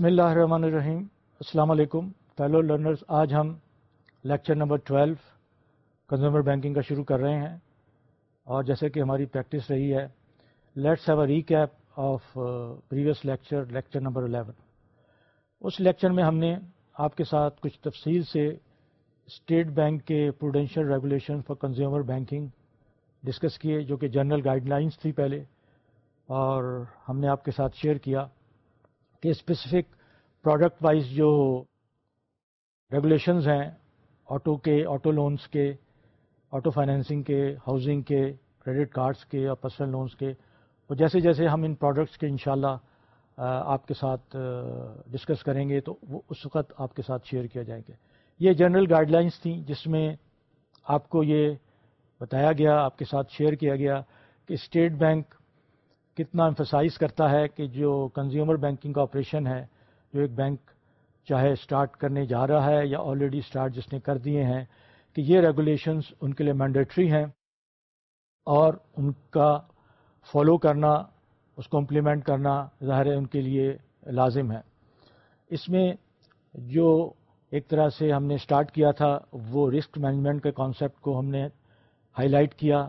بسم اللہ الرحمن الرحیم۔ السلام علیکم۔ فیلو لرنرز آج ہم lecture number twelve consumer banking کا شروع کر رہے ہیں۔ اور جیسے کہ ہماری پریکٹس رہی ہے let's have a recap of previous lecture lecture number eleven us lecture میں ہم نے آپ کے ساتھ کچھ تفصیل سے اسٹیٹ بینک کے prudential regulation for consumer banking discuss کیے، جو کہ جنرل گائیڈ لائنس تھی پہلے۔ اور ہم نے آپ کے ساتھ شیئر کیا۔ کہ اسپیسیفک پروڈکٹ وائز جو ریگولیشنز ہیں آٹو کے آٹو لونس کے آٹو فائنینسنگ کے ہاؤزنگ کے کریڈٹ کارڈس کے اور پرسنل لونس کے، وہ جیسے جیسے ہم ان پروڈکٹس کے انشاءاللہ آپ کے ساتھ ڈسکس کریں گے تو وہ اس وقت آپ کے ساتھ شیئر کیا جائیں گے۔ یہ جنرل گائیڈ لائنس تھیں جس میں آپ کو یہ بتایا گیا، آپ کے ساتھ شیئر کیا گیا کہ اسٹیٹ بینک کتنا امفسائز کرتا ہے کہ جو کنزیومر بینکنگ کا آپریشن ہے، جو ایک بینک چاہے اسٹارٹ کرنے جا رہا ہے یا آلریڈی اسٹارٹ جس نے کر دیے ہیں، کہ یہ ریگولیشنز ان کے لیے مینڈیٹری ہیں اور ان کا فالو کرنا، اس کو امپلیمنٹ کرنا ظاہر ہے ان کے لیے لازم ہے۔ اس میں جو ایک طرح سے ہم نے اسٹارٹ کیا تھا، وہ رسک مینجمنٹ کے کانسیپٹ کو ہم نے ہائی لائٹ کیا۔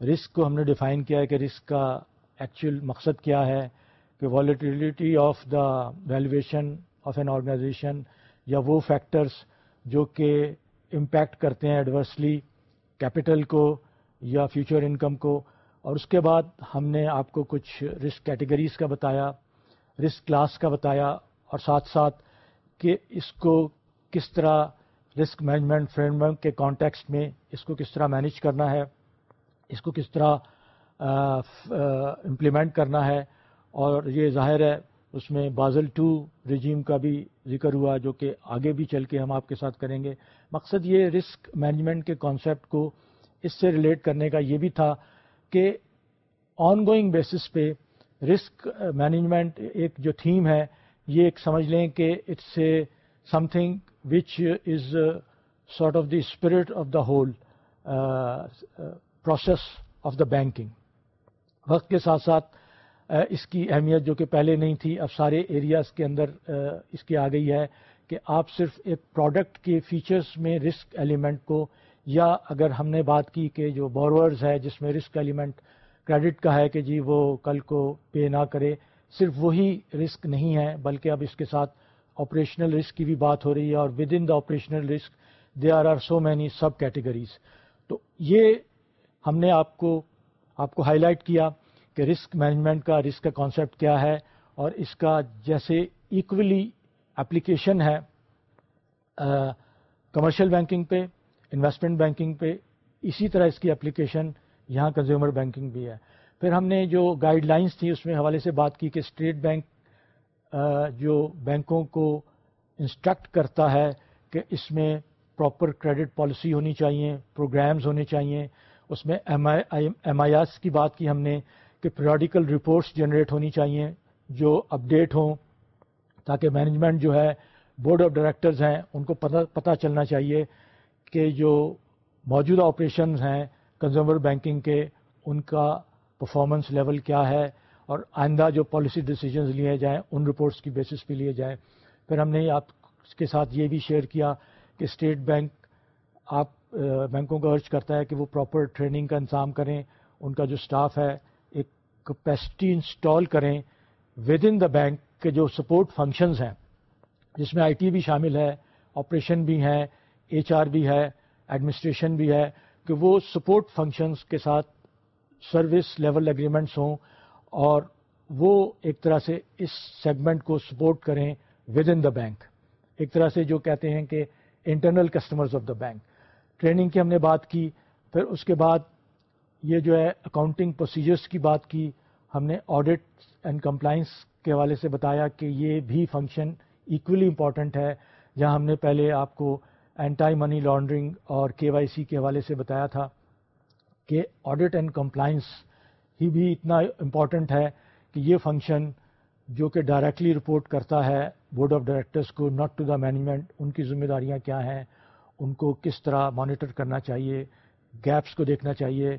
رسک کو ہم نے ڈیفائن کیا ہے کہ رسک کا ایکچوئل مقصد کیا ہے کہ volatility of the valuation of an organization یا وہ فیکٹرس جو کہ امپیکٹ کرتے ہیں ایڈورسلی کیپٹل کو یا فیوچر انکم کو اور اس کے بعد ہم نے آپ کو کچھ رسک کیٹیگریز کا بتایا رسک کلاس کا بتایا اور ساتھ ساتھ کہ اس کو کس طرح رسک مینجمنٹ فریم ورک کے کانٹیکسٹ میں اس کو کس طرح مینیج کرنا ہے، اس کو کس طرح امپلیمنٹ کرنا ہے اور یہ ظاہر ہے اس میں بازل ٹو رجیم کا بھی ذکر ہوا جو کہ آگے بھی چل کے ہم آپ کے ساتھ کریں گے۔ مقصد یہ رسک مینجمنٹ کے کانسیپٹ کو اس سے ریلیٹ کرنے کا یہ بھی تھا کہ آن گوئنگ بیسس پہ رسک مینجمنٹ ایک جو تھیم ہے، یہ ایک سمجھ لیں کہ it's a something which is sort of the spirit of the whole process of the banking وقت کے ساتھ ساتھ اس کی اہمیت جو کہ پہلے نہیں تھی، اب سارے ایریاز کے اندر اس کی آ گئی ہے کہ آپ صرف ایک پروڈکٹ کے فیچرز میں رسک ایلیمنٹ کو، یا اگر ہم نے بات کی کہ جو بورورز ہے، جس میں رسک ایلیمنٹ کریڈٹ کا ہے کہ جی وہ کل کو پے نہ کرے، صرف وہی رسک نہیں ہے، بلکہ اب اس کے ساتھ آپریشنل رسک کی بھی بات ہو رہی ہے اور within the operational risk they are are so many subcategories تو یہ ہم نے آپ کو آپ کو ہائی لائٹ کیا کہ رسک مینجمنٹ کا رسک کا کانسیپٹ کیا ہے اور اس کا جیسے ایکولی اپلیکیشن ہے کمرشل بینکنگ پہ انویسٹمنٹ بینکنگ پہ، اسی طرح اس کی اپلیکیشن یہاں کنزیومر بینکنگ بھی ہے۔ پھر ہم نے جو گائیڈ لائنس تھی اس میں حوالے سے بات کی کہ اسٹیٹ بینک جو بینکوں کو انسٹرکٹ کرتا ہے کہ اس میں پراپر کریڈٹ پالیسی ہونی چاہیے پروگرامز ہونے چاہیے اس میں ایم آئی ایس کی بات کی ہم نے کہ پیریوڈیکل رپورٹس جنریٹ ہونی چاہیے، جو اپڈیٹ ہوں تاکہ مینجمنٹ جو ہے بورڈ آف ڈائریکٹرز ہیں، ان کو پتہ پتہ چلنا چاہیے کہ جو موجودہ آپریشنز ہیں کنزیومر بینکنگ کے، ان کا پرفارمنس لیول کیا ہے اور آئندہ جو پالیسی ڈیسیجنز لیے جائیں، ان رپورٹس کی بیسس پہ لیے جائیں۔ پھر ہم نے آپ کے ساتھ یہ بھی شیئر کیا کہ اسٹیٹ بینک آپ بینکوں کا ارج کرتا ہے کہ وہ پراپر ٹریننگ کا انتظام کریں، ان کا جو اسٹاف ہے، ایک کیپیسٹی انسٹال کریں ود ان دا بینک کے جو سپورٹ فنکشنز ہیں، جس میں آئی ٹی بھی شامل ہے آپریشن بھی ہیں ایچ آر بھی ہے ایڈمنسٹریشن بھی ہے، کہ وہ سپورٹ فنکشنز کے ساتھ سروس لیول اگریمنٹس ہوں اور وہ ایک طرح سے اس سیگمنٹ کو سپورٹ کریں ود ان دا بینک ایک طرح سے جو کہتے ہیں کہ internal customers of the bank training کی ہم نے بات کی، پھر اس کے بعد یہ جو ہے اکاؤنٹنگ پروسیجرس کی بات کی، ہم نے آڈٹ اینڈ کمپلائنس کے حوالے سے بتایا کہ یہ بھی فنکشن ایکولی امپورٹنٹ ہے۔ جہاں ہم نے پہلے آپ کو اینٹائی منی لانڈرنگ اور کے وائی سی کے حوالے سے بتایا تھا کہ آڈٹ اینڈ کمپلائنس ہی بھی اتنا امپورٹنٹ ہے کہ یہ فنکشن جو کہ ڈائریکٹلی رپورٹ کرتا ہے بورڈ آف ڈائریکٹرس کو ناٹ ٹو دا مینجمنٹ ان کی ذمہ داریاں کیا ہیں؟ ان کو کس طرح مانیٹر کرنا چاہیے گیپس کو دیکھنا چاہیے،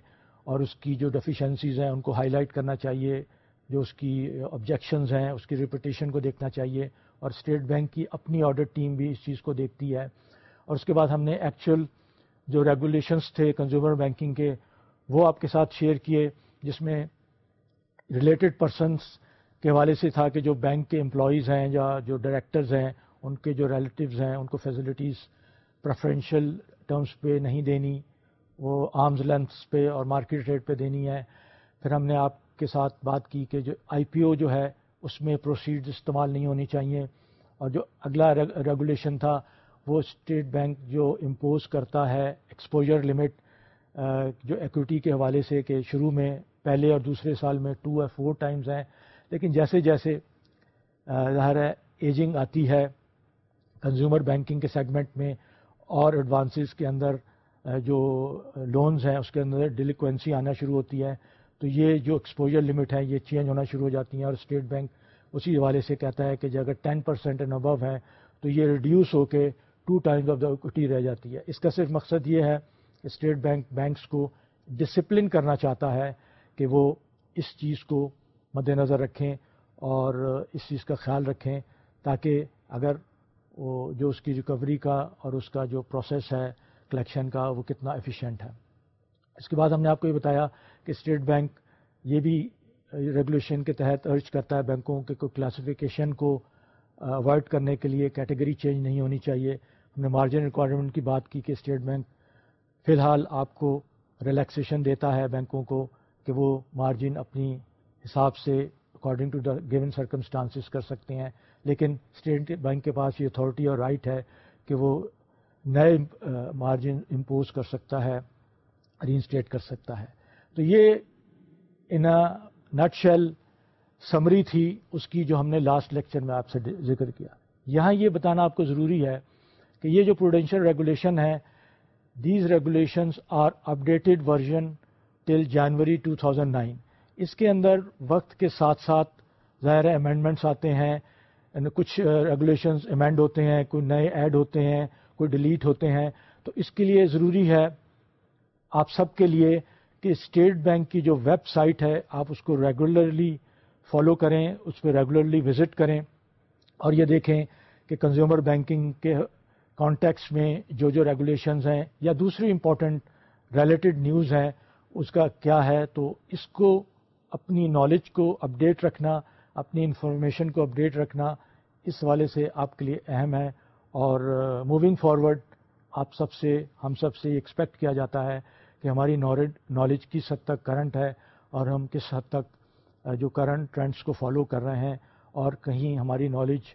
اور اس کی جو ڈیفیشنسیز ہیں ان کو ہائی لائٹ کرنا چاہیے، جو اس کی آبجیکشنز ہیں، اس کی ریپوٹیشن کو دیکھنا چاہیے، اور اسٹیٹ بینک کی اپنی آڈٹ ٹیم بھی اس چیز کو دیکھتی ہے۔ اور اس کے بعد ہم نے ایکچوئل جو ریگولیشنس تھے کنزیومر بینکنگ کے، وہ آپ کے ساتھ شیئر کیے، جس میں ریلیٹڈ پرسنس کے حوالے سے تھا کہ جو بینک کے امپلائیز ہیں یا جو ڈائریکٹرز ہیں، ان کے جو ریلیٹیوز ہیں، ان کو فیسلٹیز پریفرینشیل ٹرمز پہ نہیں دینی، وہ آرمز لینتھس پہ اور مارکیٹ ریٹ پہ دینی ہے۔ پھر ہم نے آپ کے ساتھ بات کی کہ جو آئی پی او جو ہے، اس میں پروسیڈ استعمال نہیں ہونی چاہیے۔ اور جو اگلا ریگولیشن تھا، وہ اسٹیٹ بینک جو امپوز کرتا ہے ایکسپوجر لمٹ جو ایکوٹی کے حوالے سے کہ شروع میں، پہلے اور دوسرے سال میں ٹو یا فور ٹائمز ہیں۔ لیکن جیسے جیسے ظاہر ہے ایجنگ آتی ہے کنزیومر بینکنگ کے سیگمنٹ میں اور ایڈوانسز کے اندر جو لونز ہیں، اس کے اندر ڈیلیکوینسی آنا شروع ہوتی ہے۔ تو یہ جو ایکسپوجر لمٹ ہے یہ چینج ہونا شروع ہو جاتی ہیں اور اسٹیٹ بینک اسی حوالے سے کہتا ہے کہ اگر ٹین پرسینٹ اینڈ ابو ہے تو یہ ریڈیوس ہو کے two times of the equity رہ جاتی ہے۔ اس کا صرف مقصد یہ ہے کہ اسٹیٹ بینک بینکس کو ڈسپلن کرنا چاہتا ہے کہ وہ اس چیز کو مد نظر رکھیں اور اس چیز کا خیال رکھیں تاکہ اگر وہ جو اس کی ریکوری کا اور اس کا جو پروسیس ہے کلیکشن کا، وہ کتنا ایفیشینٹ ہے۔ اس کے بعد ہم نے آپ کو یہ بتایا کہ اسٹیٹ بینک یہ بھی ریگولیشن کے تحت ارج کرتا ہے بینکوں کے کوئی کلاسیفیکیشن کو اوائڈ کرنے کے لیے کیٹیگری چینج نہیں ہونی چاہیے۔ ہم نے مارجن ریکوائرمنٹ کی بات کی کہ اسٹیٹ بینک فی الحال آپ کو ریلیکسیشن دیتا ہے بینکوں کو کہ وہ مارجن اپنی حساب سے according to the given circumstances کر سکتے ہیں۔ لیکن اسٹیٹ بینک کے پاس یہ اتھارٹی اور رائٹ ہے کہ وہ نئے مارجن امپوز کر سکتا ہے، رینسٹیٹ کر سکتا ہے۔ تو یہ ان نٹ شیل سمری تھی اس کی جو ہم نے لاسٹ لیکچر میں آپ سے ذکر کیا۔ یہاں یہ بتانا آپ کو ضروری ہے کہ یہ جو پروڈینشیل ریگولیشن ہے، these regulations are updated version till January 2009 اس کے اندر وقت کے ساتھ ساتھ ظاہر امینڈمنٹس آتے ہیں کچھ ریگولیشنز امینڈ ہوتے ہیں، کوئی نئے ایڈ ہوتے ہیں، کوئی ڈیلیٹ ہوتے ہیں، تو اس کے لیے ضروری ہے آپ سب کے لیے کہ اسٹیٹ بینک کی جو ویب سائٹ ہے، آپ اس کو ریگولرلی فالو کریں، اس پہ ریگولرلی وزٹ کریں اور یہ دیکھیں کہ کنزیومر بینکنگ کے کانٹیکس میں جو جو ریگولیشنز ہیں یا دوسری امپورٹنٹ ریلیٹڈ نیوز ہیں، اس کا کیا ہے؟ تو اس کو اپنی نالج کو اپڈیٹ رکھنا، اپنی انفارمیشن کو اپڈیٹ رکھنا اس والے سے آپ کے لیے اہم ہے اور موونگ فارورڈ آپ سب سے، ہم سب سے ایکسپیکٹ کیا جاتا ہے کہ ہماری نالج کس حد تک کرنٹ ہے اور ہم کس حد تک جو کرنٹ ٹرینڈس کو فالو کر رہے ہیں اور کہیں ہماری نالج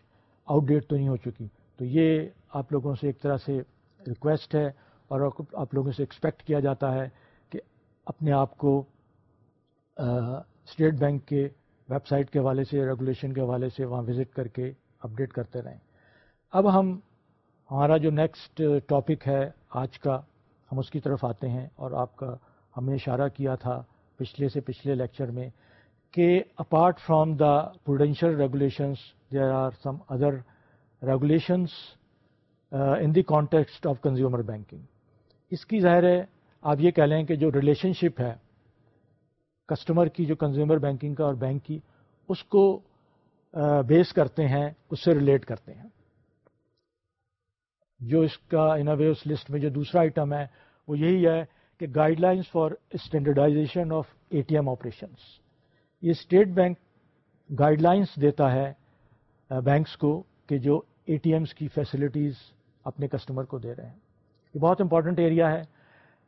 آؤٹ ڈیٹ تو نہیں ہو چکی۔ تو یہ آپ لوگوں سے ایک طرح سے ریکویسٹ ہے اور آپ لوگوں سے ایکسپیکٹ کیا جاتا ہے کہ اپنے آپ کو اسٹیٹ بینک کے ویب سائٹ کے حوالے سے ریگولیشن کے حوالے سے وہاں وزٹ کر کے اپڈیٹ کرتے رہیں۔ اب ہم، ہمارا جو نیکسٹ ٹاپک ہے آج کا، ہم اس کی طرف آتے ہیں اور آپ کا، ہم نے اشارہ کیا تھا پچھلے سے پچھلے لیکچر میں کہ apart from the prudential regulations there are some other regulations in the context of consumer banking اس کی ظاہر ہے، آپ یہ کہہ لیں کہ جو ریلیشن شپ ہے کسٹمر کی، جو کنزیومر بینکنگ کا اور بینک کی، اس کو بیس کرتے ہیں، اس سے ریلیٹ کرتے ہیں۔ جو اس کا ان وے اس لسٹ میں جو دوسرا آئٹم ہے، وہ یہی ہے کہ guidelines for standardization of A T M operations یہ اسٹیٹ بینک گائیڈ لائنس دیتا ہے بینکس کو کہ جو اے ٹی ایمس کی فیسلٹیز اپنے کسٹمر کو دے رہے ہیں۔ یہ بہت امپورٹنٹ ایریا ہے۔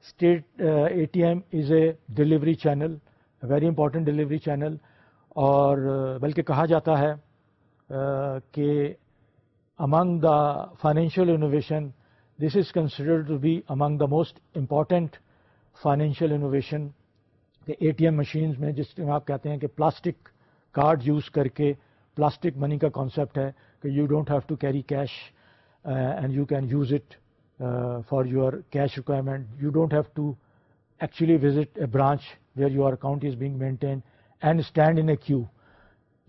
State A T M is a delivery channel very important delivery channel اور بلکہ کہا جاتا ہے کہ among the financial innovation, this is considered to be among the most important financial innovation کہ اے ٹی ایم مشینز میں جس میں آپ کہتے ہیں کہ پلاسٹک کارڈ یوز کر کے پلاسٹک منی کا کانسیپٹ ہے کہ you don't have to carry cash and you can use it for your cash requirement you don't have to actually visit a branch where your account is being maintain and stand in a queue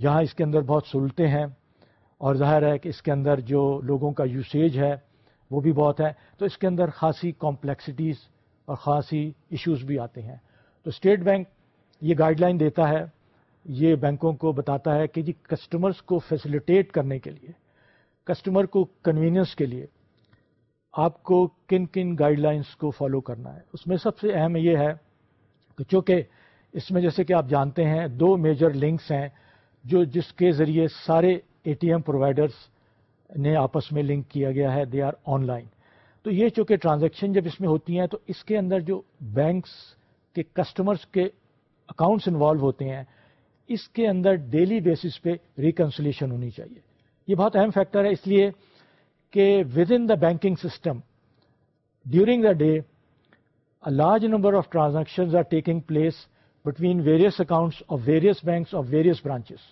جہاں اس کے اندر بہت سہولتیں ہیں اور ظاہر ہے کہ اس کے اندر جو لوگوں کا یوسیج ہے وہ بھی بہت ہے۔ تو اس کے اندر خاصی کمپلیکسٹیز اور خاصی ایشوز بھی آتے ہیں۔ تو اسٹیٹ بینک یہ گائیڈ لائن دیتا ہے، یہ بینکوں کو بتاتا ہے کہ جی کسٹمرز کو فیسیلیٹیٹ کرنے کے لیے کسٹمر کو کنوینئنس کے لیے آپ کو کن کن گائیڈ لائنس کو فالو کرنا ہے۔ اس میں سب سے اہم یہ ہے کہ چونکہ اس میں جیسے کہ آپ جانتے ہیں، دو میجر لنکس ہیں جو جس کے ذریعے سارے اے ٹی ایم پرووائڈرس نے آپس میں لنک کیا گیا ہے دے آر آن لائن تو یہ چونکہ ٹرانزیکشن جب اس میں ہوتی ہیں، تو اس کے اندر جو بینکس کے کسٹمرز کے اکاؤنٹس انوالو ہوتے ہیں، اس کے اندر ڈیلی بیسس پہ ریکنسلیشن ہونی چاہیے۔ یہ بہت اہم فیکٹر ہے، اس لیے کہ within the banking system during the day large number of transaction are taking place between various accounts of various banks of various branches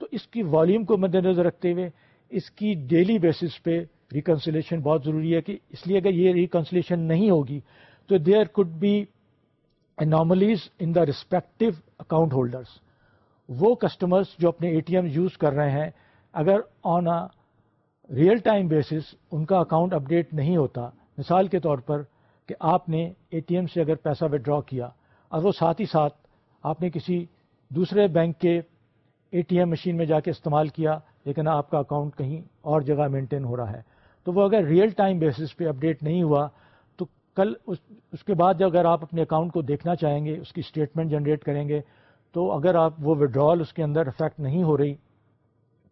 تو اس کی والیوم کو مد نظر رکھتے ہوئے اس کی ڈیلی بیسس پہ ریکنسلیشن بہت ضروری ہے کہ اس لیے اگر یہ ریکنسلیشن نہیں ہوگی تو there could be anomalies in the respective account holders وہ کسٹمرس جو اپنے اے ٹی ایم یوز کر رہے ہیں، اگر on a real time basis ان کا اکاؤنٹ اپڈیٹ نہیں ہوتا، مثال کے طور پر کہ آپ نے اے ٹی ایم سے اگر پیسہ ودرا کیا اور وہ ساتھ ہی ساتھ آپ نے کسی دوسرے بینک کے اے ٹی ایم مشین میں جا کے استعمال کیا، لیکن آپ کا اکاؤنٹ کہیں اور جگہ مینٹین ہو رہا ہے۔ تو وہ اگر ریئل ٹائم بیسس پہ اپڈیٹ نہیں ہوا، تو کل اس اس کے بعد جب اگر آپ اپنے اکاؤنٹ کو دیکھنا چاہیں گے، اس کی اسٹیٹمنٹ جنریٹ کریں گے، تو اگر آپ وہ وڈرال اس کے اندر افیکٹ نہیں ہو رہی،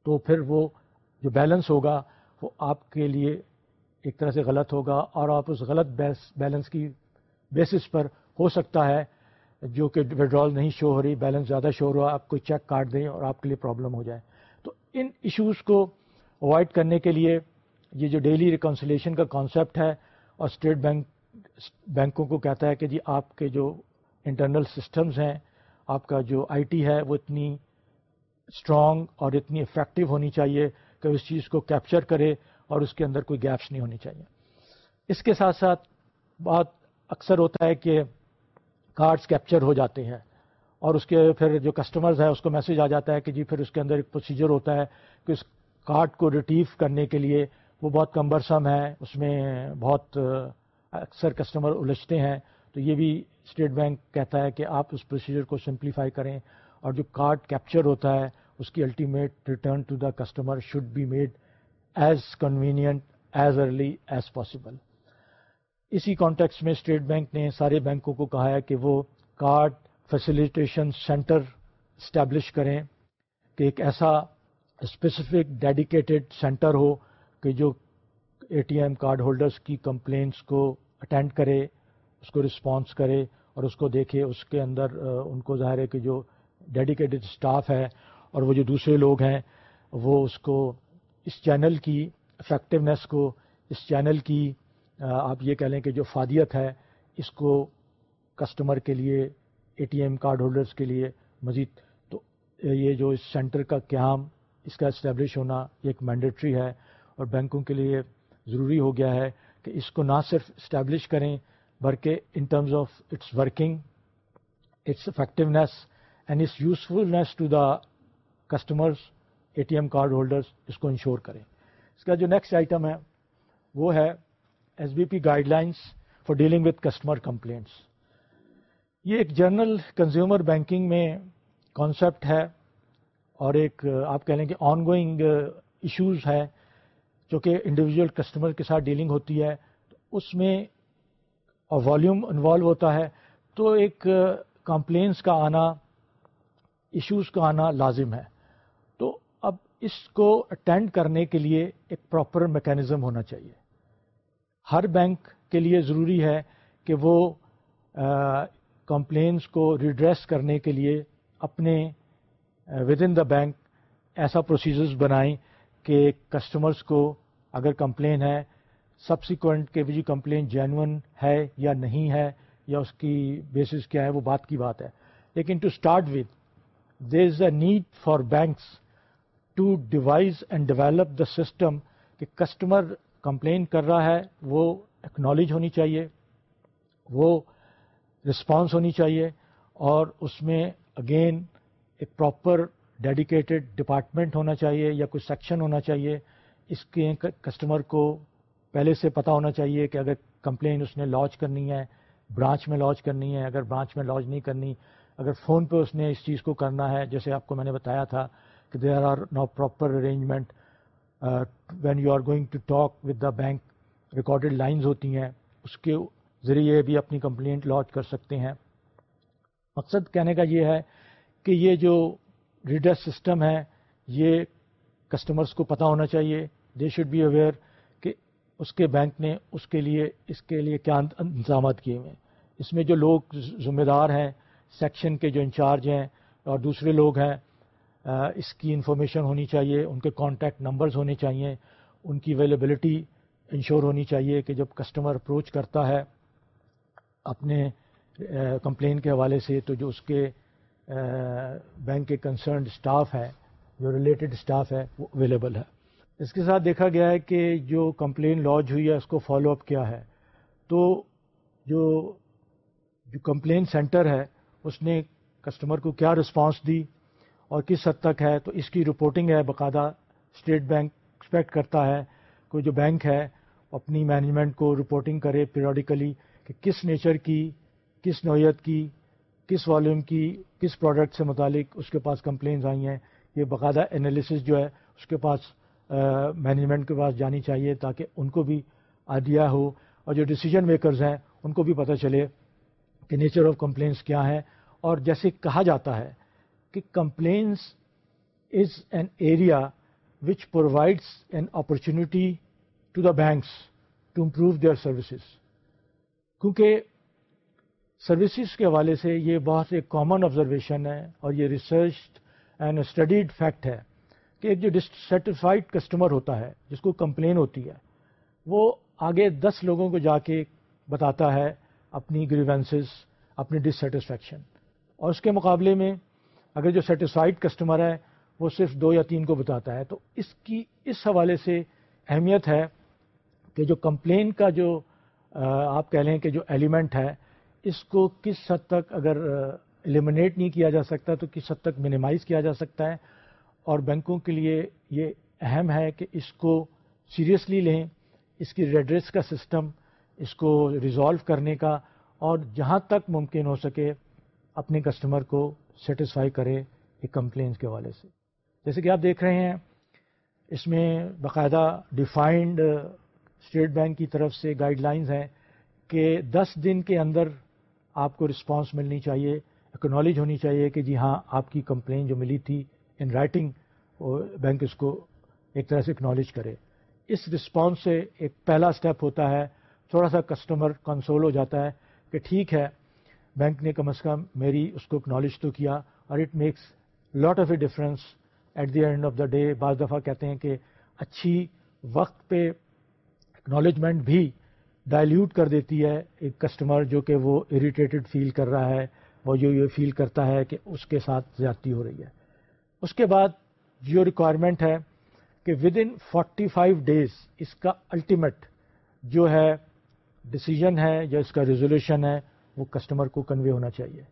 تو پھر وہ جو بیلنس ہوگا، وہ آپ کے لیے ایک طرح سے غلط ہوگا اور آپ اس غلط بیلنس کی بیسس پر ہو سکتا ہے۔ جو کہ وڈرال نہیں شو ہو رہی بیلنس زیادہ شو ہو رہا، آپ کوئی چیک کاٹ دیں اور آپ کے لیے پرابلم ہو جائے۔ تو ان ایشوز کو اوائڈ کرنے کے لیے یہ جو ڈیلی ریکانسلیشن کا کانسیپٹ ہے اور اسٹیٹ بینک بینکوں کو کہتا ہے کہ جی آپ کے جو انٹرنل سسٹمز ہیں، آپ کا جو آئی ٹی ہے وہ اتنی اسٹرانگ اور اتنی افیکٹو ہونی چاہیے کہ اس چیز کو کیپچر کرے اور اس کے اندر کوئی گیپس نہیں ہونی چاہیے۔ اس کے ساتھ ساتھ بہت اکثر ہوتا ہے کہ کارڈز کیپچر ہو جاتے ہیں اور اس کے پھر جو کسٹمرز ہے اس کو میسج آ جاتا ہے کہ جی پھر اس کے اندر ایک پروسیجر ہوتا ہے کہ اس کارڈ کو ریٹیو کرنے کے لیے وہ بہت کمبرسم ہے اس میں بہت اکثر کسٹمر الجھتے ہیں۔ تو یہ بھی اسٹیٹ بینک کہتا ہے کہ آپ اس پروسیجر کو سمپلیفائی کریں اور جو کارڈ کیپچر ہوتا ہے، اس کی ultimate return to the customer should be made as convenient as early as possible اسی کانٹیکس میں اسٹیٹ بینک نے سارے بینکوں کو کہا ہے کہ وہ کارڈ فیسیلیٹیشن سینٹر اسٹیبلش کریں کہ ایک ایسا اسپیسیفک ڈیڈیکیٹڈ سینٹر ہو کہ جو A T M card holders کی کمپلینس کو اٹینڈ کرے، اس کو رسپانس کرے اور اس کو دیکھے، اس کے اندر ان کو ظاہر ہے کہ جو ڈیڈیکیٹڈ اسٹاف ہے اور وہ جو دوسرے لوگ ہیں، وہ اس کو اس چینل کی افیکٹونیس کو، اس چینل کی آپ یہ کہہ لیں کہ جو فادیت ہے، اس کو کسٹمر کے لیے A T M card holders کے لیے مزید، تو یہ جو اس سینٹر کا قیام، اس کا اسٹیبلش ہونا یہ ایک مینڈیٹری ہے اور بینکوں کے لیے ضروری ہو گیا ہے کہ اس کو نہ صرف اسٹیبلش کریں، بلکہ in terms of its working its effectiveness and its usefulness to the customers A T M card holders اس کو انشور کریں۔ اس کا جو نیکسٹ آئٹم ہے، وہ ہے S B P guidelines for dealing with customer complaints یہ ایک جرنل کنزیومر بینکنگ میں کانسیپٹ ہے اور ایک آپ کہہ لیں کہ آن گوئنگ ایشوز ہے، جو کہ انڈیویجول کسٹمر کے ساتھ ڈیلنگ ہوتی ہے، اس میں اور والیوم انوالو ہوتا ہے، تو ایک کمپلینس کا آنا ایشوز کا آنا لازم ہے۔ تو اب اس کو اٹینڈ کرنے کے لیے ایک پراپر میکینزم ہونا چاہیے۔ ہر بینک کے لیے ضروری ہے کہ وہ کمپلینس کو ریڈریس کرنے کے لیے اپنے ود ان دا بینک ایسا پروسیجرز بنائیں کہ کسٹمرز کو اگر کمپلین ہے سبسیکوینٹ کہ جی کمپلین جینون ہے یا نہیں ہے یا اس کی بیسس کیا ہے، وہ بات کی بات ہے۔ لیکن to start with there is a need for banks to devise and develop the system کہ کسٹمر کمپلین کر رہا ہے، وہ اکنالج ہونی چاہیے، وہ رسپانس ہونی چاہیے اور اس میں اگین ایک پراپر ڈیڈیکیٹڈ ڈپارٹمنٹ ہونا چاہیے یا کوئی سیکشن ہونا چاہیے۔ اس کے کسٹمر کو پہلے سے پتا ہونا چاہیے کہ اگر کمپلین اس نے لانچ کرنی ہے برانچ میں لانچ کرنی ہے، اگر برانچ میں لانچ نہیں کرنی، اگر فون پہ اس نے اس چیز کو کرنا ہے، جیسے آپ کو میں نے بتایا تھا کہ there are no proper arrangement when you are going to talk with the bank recorded lines ہوتی ہیں، اس کے ذریعے بھی اپنی کمپلینٹ لانچ کر سکتے ہیں۔ مقصد کہنے کا یہ ہے کہ یہ جو ریڈر سسٹم ہے، یہ کسٹمرز کو پتہ ہونا چاہیے۔ دے شوڈ بی اویئر کہ اس کے بینک نے اس کے لیے، اس کے لیے کیا انتظامات کیے ہوئے ہیں۔ اس میں جو لوگ ذمہ دار ہیں سیکشن کے جو انچارج ہیں اور دوسرے لوگ ہیں اس کی انفارمیشن ہونی چاہیے، ان کے کانٹیکٹ نمبرز ہونے چاہیے، ان کی اویلیبلٹی انشور ہونی چاہیے کہ جب کسٹمر اپروچ کرتا ہے اپنے کمپلین کے حوالے سے تو جو اس کے بینک کے کنسرنڈ اسٹاف ہے جو ریلیٹڈ اسٹاف ہے وہ اویلیبل ہے اس کے ساتھ دیکھا گیا ہے کہ جو کمپلین لانچ ہوئی ہے، اس کو فالو اپ کیا ہے۔ تو جو جو کمپلین سینٹر ہے، اس نے کسٹمر کو کیا رسپانس دی؟ اور کس حد تک ہے، تو اس کی رپورٹنگ ہے، باقاعدہ اسٹیٹ بینک ایکسپیکٹ کرتا ہے کوئی جو بینک ہے، اپنی مینجمنٹ کو رپورٹنگ کرے پیریوڈیکلی کہ کس نیچر کی، کس نوعیت کی، کس والیوم کی، کس پروڈکٹ سے متعلق اس کے پاس کمپلینز آئی ہیں۔ یہ باقاعدہ انالیسس جو ہے، اس کے پاس مینجمنٹ کے پاس جانی چاہیے تاکہ ان کو بھی آئیڈیا ہو۔ اور جو ڈسیجن میکرز ہیں، ان کو بھی پتہ چلے کہ نیچر آف کمپلینس کیا ہے اور جیسے کہا جاتا ہے کہ compliance is an area which provides an opportunity to the banks to improve their services. کیونکہ سروسز کے حوالے سے یہ بہت ایک کامن آبزرویشن ہے اور یہ ریسرچ اینڈ اسٹڈیڈ فیکٹ ہے کہ ایک جو ڈسٹسیٹسفائڈ کسٹمر ہوتا ہے، جس کو کمپلین ہوتی ہے، وہ آگے دس لوگوں کو جا کے بتاتا ہے اپنی گریوینسز اپنی ڈسٹسفیکشن اور اس کے مقابلے میں اگر جو سیٹسفائڈ کسٹمر ہے، وہ صرف دو یا تین کو بتاتا ہے۔ تو اس کی، اس حوالے سے اہمیت ہے کہ جو کمپلین کا جو آپ کہہ لیں کہ جو ایلیمنٹ ہے، اس کو کس حد تک اگر ایلیمنیٹ نہیں کیا جا سکتا، تو کس حد تک منیمائز کیا جا سکتا ہے۔ اور بینکوں کے لیے یہ اہم ہے کہ اس کو سیریسلی لیں، اس کی ریڈریس کا سسٹم اس کو ریزالو کرنے کا، اور جہاں تک ممکن ہو سکے، اپنے کسٹمر کو سیٹسفائی کرے ایک کمپلینس کے حوالے سے۔ جیسے کہ آپ دیکھ رہے ہیں، اس میں باقاعدہ ڈیفائنڈ اسٹیٹ بینک کی طرف سے گائیڈ لائنز ہیں کہ دس دن کے اندر آپ کو رسپانس ملنی چاہیے اکنالج ہونی چاہیے کہ جی ہاں آپ کی کمپلین جو ملی تھی ان رائٹنگ بینک اس کو ایک طرح سے اکنالج کرے۔ اس رسپانس سے ایک پہلا اسٹیپ ہوتا ہے، تھوڑا سا کسٹمر کنسول ہو جاتا ہے کہ ٹھیک ہے بینک نے کم از کم میری اس کو اکنالج تو کیا اور it makes lot of a difference at the end of the day بعض دفعہ کہتے ہیں کہ اچھی وقت پہ اکنالجمنٹ بھی ڈائلیوٹ کر دیتی ہے ایک کسٹمر جو کہ وہ اریٹیٹڈ فیل کر رہا ہے، وہ جو یہ فیل کرتا ہے کہ اس کے ساتھ زیادتی ہو رہی ہے۔ اس کے بعد جو ریکوائرمنٹ ہے کہ within forty five days اس کا الٹیمیٹ جو ہے ڈسیزن ہے یا اس کا ریزولوشن ہے وہ کسٹمر کو کنوے ہونا چاہیے۔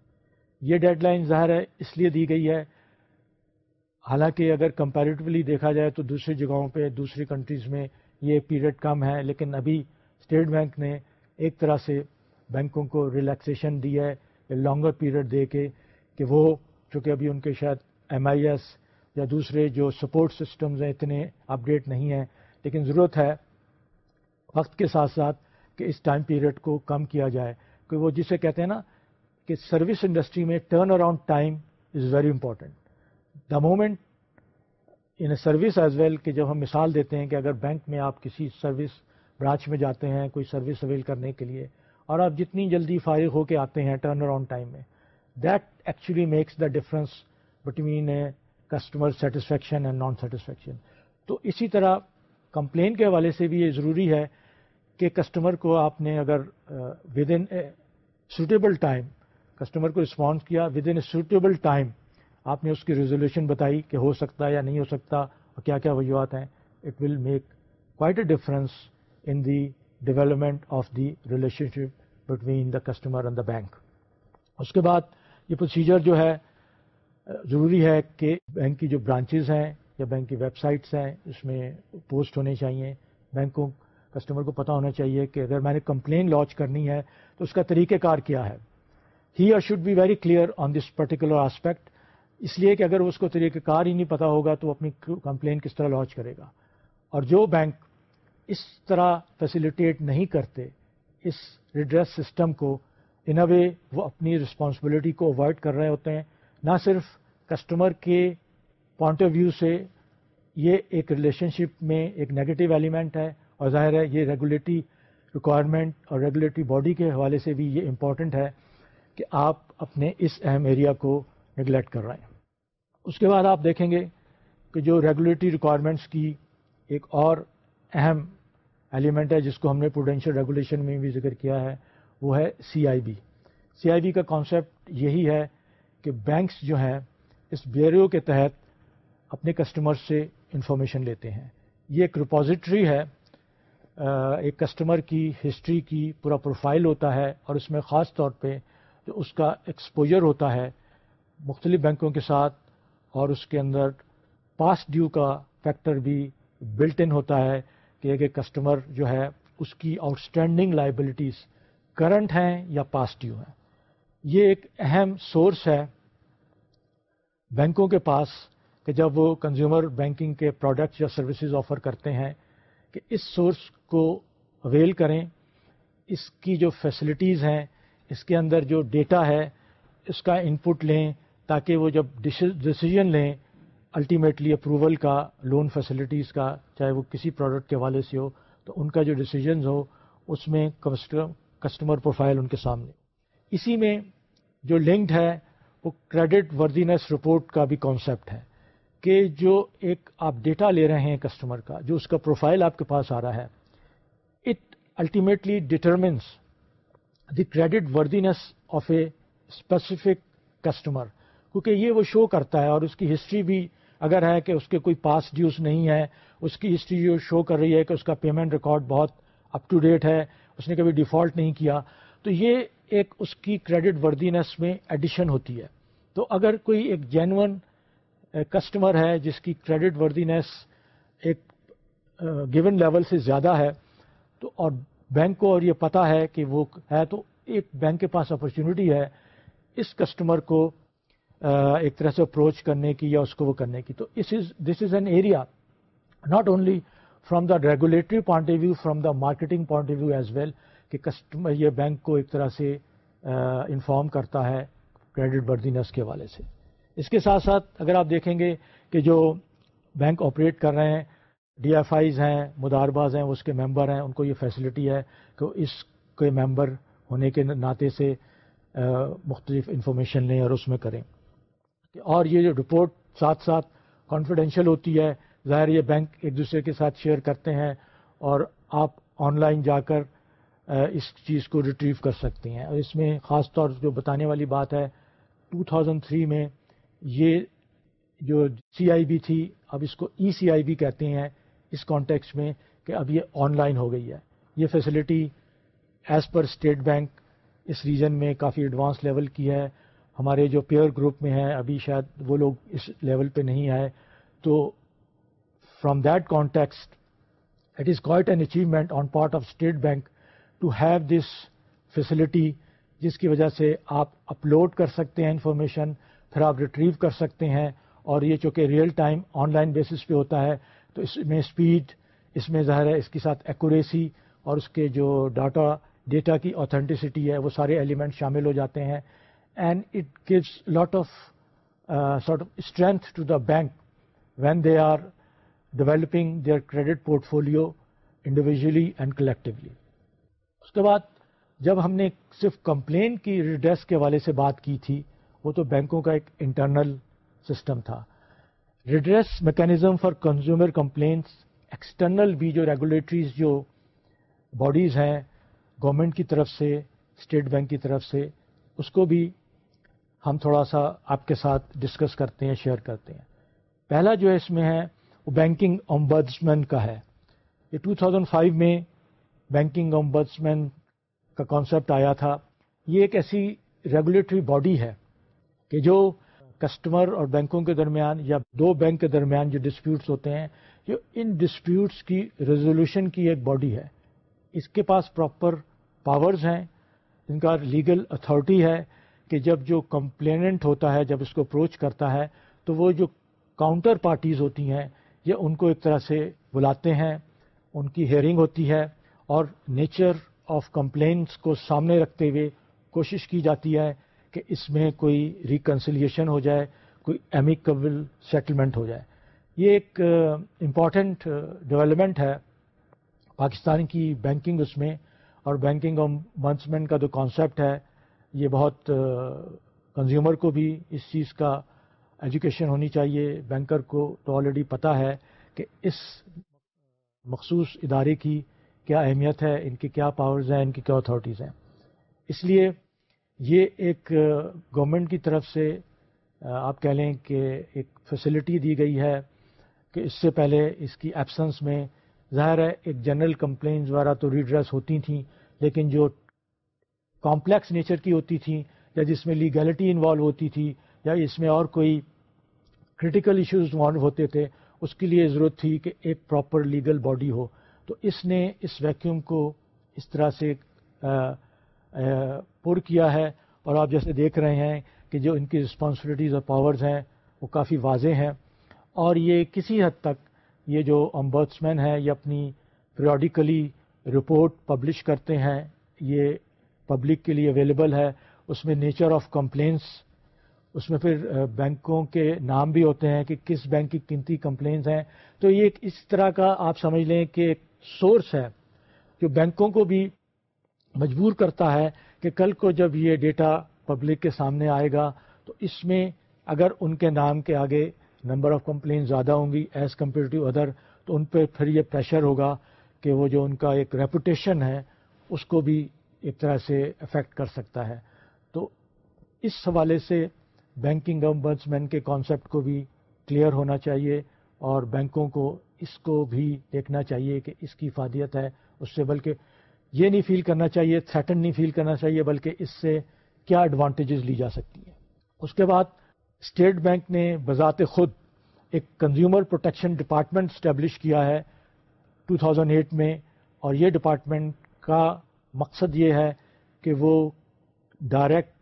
یہ ڈیڈ لائن ظاہر ہے، اس لیے دی گئی ہے۔ حالانکہ اگر کمپیریٹیولی دیکھا جائے تو دوسری جگہوں پہ، دوسری کنٹریز میں یہ پیریڈ کم ہے، لیکن ابھی اسٹیٹ بینک نے ایک طرح سے بینکوں کو ریلیکسیشن دی ہے لانگر پیریڈ دے کے کہ وہ، چونکہ ابھی ان کے شاید ایم آئی ایس یا دوسرے جو سپورٹ سسٹمز ہیں، اتنے اپڈیٹ نہیں ہیں۔ لیکن ضرورت ہے وقت کے ساتھ ساتھ کہ اس ٹائم پیریڈ کو کم کیا جائے۔ کہ وہ جسے کہتے ہیں نا کہ سروس انڈسٹری میں turnaround time is very important the moment in a service as well کہ جب ہم مثال دیتے ہیں کہ اگر بینک میں آپ کسی سروس برانچ میں جاتے ہیں کوئی سروس اویل کرنے کے لیے اور آپ جتنی جلدی فارغ ہو کے آتے ہیں ٹرن اراؤنڈ ٹائم میں that actually makes the difference between a customer satisfaction and non satisfaction تو اسی طرح کمپلین کے حوالے سے بھی یہ ضروری ہے کہ کسٹمر کو آپ نے اگر uh, within suitable time customer کو رسپانس کیا. With in a suitable time آپ نے اس کی ریزولوشن بتائی کہ ہو سکتا ہے یا نہیں ہو سکتا اور کیا کیا وجوہات ہیں. It will make quite a difference in the development of the relationship between the customer and the bank اس کے بعد یہ پروسیجر جو ہے، ضروری ہے کہ بینک کی جو برانچز ہیں یا بینک کی ویب سائٹس ہیں اس میں پوسٹ ہونے چاہیے بینک کو کسٹمر کو پتہ ہونا چاہیے کہ اگر میں نے کمپلین لانچ کرنی ہے تو اس کا طریقہ کار کیا ہے۔ He are should be very clear on this particular aspect اس لیے کہ اگر اس کو طریقہ کار ہی نہیں پتا ہوگا تو اپنی کمپلین کس طرح لانچ کرے گا۔ اور جو بینک اس طرح فیسیلیٹیٹ نہیں کرتے، اس ریڈریس سسٹم کو ان اے وے وہ اپنی رسپانسبلٹی کو اوائڈ کر رہے ہوتے ہیں۔ نہ صرف کسٹمر کے پوائنٹ آف ویو سے، یہ ایک ریلیشن شپ میں ایک نگیٹو ایلیمنٹ ہے۔ اور ظاہر ہے یہ ریگولیٹری ریکوائرمنٹ اور ریگولیٹری باڈی کے حوالے سے بھی یہ امپورٹنٹ ہے کہ آپ اپنے اس اہم ایریا کو نگلیکٹ کر رہے ہیں۔ اس کے بعد آپ دیکھیں گے کہ جو ریگولیٹری ریکوائرمنٹس کی ایک اور اہم ایلیمنٹ ہے جس کو ہم نے پروڈینشیل ریگولیشن میں بھی ذکر کیا ہے، وہ ہے C I B C I B کا کانسیپٹ یہی ہے کہ بینکس جو ہیں، اس بیورو کے تحت اپنے کسٹمر سے انفارمیشن لیتے ہیں۔ یہ ایک رپوزیٹری ہے۔ ایک کسٹمر کی ہسٹری کی پورا پروفائل ہوتا ہے اور اس میں خاص طور پہ جو اس کا ایکسپوجر ہوتا ہے مختلف بینکوں کے ساتھ اور اس کے اندر پاس ڈیو کا فیکٹر بھی بلٹ ان ہوتا ہے کہ ایک کسٹمر جو ہے اس کی آؤٹ اسٹینڈنگ لائبلٹیز کرنٹ ہیں یا پاس ڈیو ہیں۔ یہ ایک اہم سورس ہے بینکوں کے پاس کہ جب وہ کنزیومر بینکنگ کے پروڈکٹس یا سروسز آفر کرتے ہیں کہ اس سورس کو اویل کریں، اس کی جو فیسلٹیز ہیں، اس کے اندر جو ڈیٹا ہے، اس کا ان پٹ لیں تاکہ وہ جب ڈسیزن لیں الٹیمیٹلی اپروول کا لون فیسلٹیز کا، چاہے وہ کسی پروڈکٹ کے حوالے سے ہو، تو ان کا جو ڈسیزنز ہو، اس میں کسٹمر پروفائل ان کے سامنے۔ اسی میں جو لنکڈ ہے، وہ کریڈٹ وردینس رپورٹ کا بھی کانسیپٹ ہے۔ کہ جو ایک آپ ڈیٹا لے رہے ہیں کسٹمر کا، جو اس کا پروفائل آپ کے پاس آ رہا ہے it ultimately determines the creditworthiness of a specific customer کیونکہ یہ وہ شو کرتا ہے اور اس کی ہسٹری بھی اگر ہے کہ اس کے کوئی پاس ڈیوز نہیں ہے اس کی ہسٹری جو شو کر رہی ہے کہ اس کا پیمنٹ ریکارڈ بہت اپ ٹو ڈیٹ ہے، اس نے کبھی ڈیفالٹ نہیں کیا، تو یہ ایک اس کی کریڈٹ وردینس میں ایڈیشن ہوتی ہے۔ تو اگر کوئی ایک جینون کسٹمر ہے، جس کی کریڈٹ وردینس ایک گیون لیول سے زیادہ ہے، تو اور بینک کو اور یہ پتا ہے کہ وہ ہے تو ایک بینک کے پاس اپرچونٹی ہے، اس کسٹمر کو ایک طرح سے اپروچ کرنے کی یا اس کو وہ کرنے کی۔ تو اس is this is an area not only from the regulatory point of view from the marketing point of view as well کہ کسٹمر یہ بینک کو ایک طرح سے انفارم کرتا ہے کریڈٹ بردینس کے حوالے سے۔ اس کے ساتھ ساتھ اگر آپ دیکھیں گے کہ جو بینک آپریٹ کر رہے ہیں، ڈی ایف آئیز ہیں، مدارباز ہیں، اس کے ممبر ہیں، ان کو یہ فیسلٹی ہے کہ اس کے ممبر ہونے کے ناطے سے مختلف انفارمیشن لیں اور اس میں کریں۔ اور یہ جو رپورٹ ساتھ ساتھ کانفیڈینشیل ہوتی ہے، ظاہر یہ بینک ایک دوسرے کے ساتھ شیئر کرتے ہیں اور آپ آن لائن جا کر اس چیز کو ریٹریو کر سکتے ہیں۔ اور اس میں خاص طور جو بتانے والی بات ہے 2003 میں یہ جو سی آئی بی تھی، اب اس کو ای سی آئی بی کہتے ہیں، اس کانٹیکس میں کہ اب یہ آن لائن ہو گئی ہے۔ یہ facility as per State Bank اس ریجن میں کافی ایڈوانس لیول کی ہے۔ ہمارے جو پیئر گروپ میں ہیں، ابھی شاید وہ لوگ اس لیول پہ نہیں آئے۔ تو from that context it is quite an achievement on part of State Bank to have this facility جس کی وجہ سے آپ اپلوڈ کر سکتے ہیں انفارمیشن پھر آپ ریٹریو کر سکتے ہیں اور یہ چونکہ real time online basis پہ ہوتا ہے، تو اس میں اسپیڈ اس میں ظاہر ہے اس کے ساتھ ایکوریسی اور اس کے جو ڈاٹا ڈیٹا کی آتھینٹسٹی ہے، وہ سارے ایلیمنٹ شامل ہو جاتے ہیں۔ And it gives lot of sort of strength to the bank when they are developing their credit portfolio individually and collectively اس کے بعد جب ہم نے صرف کمپلین کی ریڈریس کے والے سے بات کی تھی وہ تو بینکوں کا ایک انٹرنل سسٹم تھا۔ Redress mechanism for consumer compliance external بھی جو ریگولیٹریز جو باڈیز ہیں گورنمنٹ کی طرف سے، اسٹیٹ بینک کی طرف سے، اس کو بھی ہم تھوڑا سا آپ کے ساتھ ڈسکس کرتے ہیں، شیئر کرتے ہیں۔ پہلا جو ہے اس میں ہے، وہ بینکنگ امبرسمین کا ہے۔ یہ 2005 میں بینکنگ امبرسمین کا کانسیپٹ آیا تھا۔ یہ ایک ایسی ریگولیٹری باڈی ہے۔ کہ جو کسٹمر اور بینکوں کے درمیان یا دو بینک کے درمیان جو ڈسپیوٹس ہوتے ہیں جو ان ڈسپیوٹس کی ریزولوشن کی ایک باڈی ہے۔ اس کے پاس پراپر پاورز ہیں۔ ان کا لیگل اتھارٹی ہے کہ جب جو کمپلیننٹ ہوتا ہے، جب اس کو اپروچ کرتا ہے، تو وہ جو کاؤنٹر پارٹیز ہوتی ہیں، یہ ان کو ایک طرح سے بلاتے ہیں۔ ان کی ہیئرنگ ہوتی ہے اور نیچر آف کمپلینس کو سامنے رکھتے ہوئے کوشش کی جاتی ہے۔ کہ اس میں کوئی ریکنسلیشن ہو جائے، کوئی ایمیکبل سیٹلمنٹ ہو جائے۔ یہ ایک امپورٹنٹ ڈیولپمنٹ ہے پاکستان کی بینکنگ اس میں۔ اور بینکنگ منسمنٹ کا جو کانسیپٹ ہے، یہ بہت کنزیومر کو بھی اس چیز کا ایجوکیشن ہونی چاہیے۔ بینکر کو تو آلریڈی پتہ ہے کہ اس مخصوص ادارے کی کیا اہمیت ہے، ان کی کیا پاورز ہیں، ان کی کیا اتھارٹیز ہیں۔ اس لیے یہ ایک گورنمنٹ کی طرف سے آپ کہہ لیں کہ ایک فیسلٹی دی گئی ہے کہ اس سے پہلے اس کی ایبسنس میں ظاہر ہے ایک جنرل کمپلینز وغیرہ تو ریڈریس ہوتی تھیں، لیکن جو کمپلیکس نیچر کی ہوتی تھیں، یا جس میں لیگلٹی انوالو ہوتی تھی، یا اس میں اور کوئی کرٹیکل ایشوز انوالو ہوتے تھے، اس کے لیے ضرورت تھی کہ ایک پراپر لیگل باڈی ہو۔ تو اس نے اس ویکیوم کو اس طرح سے پر کیا ہے۔ اور آپ جیسے دیکھ رہے ہیں کہ جو ان کی رسپانسبلٹیز اور پاورز ہیں، وہ کافی واضح ہیں۔ اور یہ کسی حد تک یہ جو امبرسمین ہے یہ اپنی پریوڈیکلی رپورٹ پبلش کرتے ہیں، یہ پبلک کے لیے اویلیبل ہے۔ اس میں نیچر آف کمپلینس اس میں پھر بینکوں کے نام بھی ہوتے ہیں کہ کس بینک کی قیمتی کمپلینس ہیں۔ تو یہ ایک اس طرح کا آپ سمجھ لیں کہ ایک سورس ہے جو بینکوں کو بھی مجبور کرتا ہے کہ کل کو جب یہ ڈیٹا پبلک کے سامنے آئے گا تو اس میں اگر ان کے نام کے آگے نمبر آف کمپلین زیادہ ہوں گی ایز کمپیئر ٹو ادر، تو ان پہ پھر یہ پریشر ہوگا کہ وہ جو ان کا ایک ریپوٹیشن ہے، اس کو بھی ایک طرح سے افیکٹ کر سکتا ہے۔ تو اس حوالے سے بینکنگ امبرسمین کے کانسیپٹ کو بھی کلیئر ہونا چاہیے اور بینکوں کو اس کو بھی دیکھنا چاہیے کہ اس کی افادیت ہے، اس سے بلکہ یہ نہیں فیل کرنا چاہیے تھریٹن نہیں فیل کرنا چاہیے، بلکہ اس سے کیا ایڈوانٹیجز لی جا سکتی ہیں؟ اس کے بعد اسٹیٹ بینک نے بذات خود ایک کنزیومر پروٹیکشن ڈپارٹمنٹ اسٹیبلش کیا ہے 2008 میں، اور یہ ڈپارٹمنٹ کا مقصد یہ ہے کہ وہ ڈائریکٹ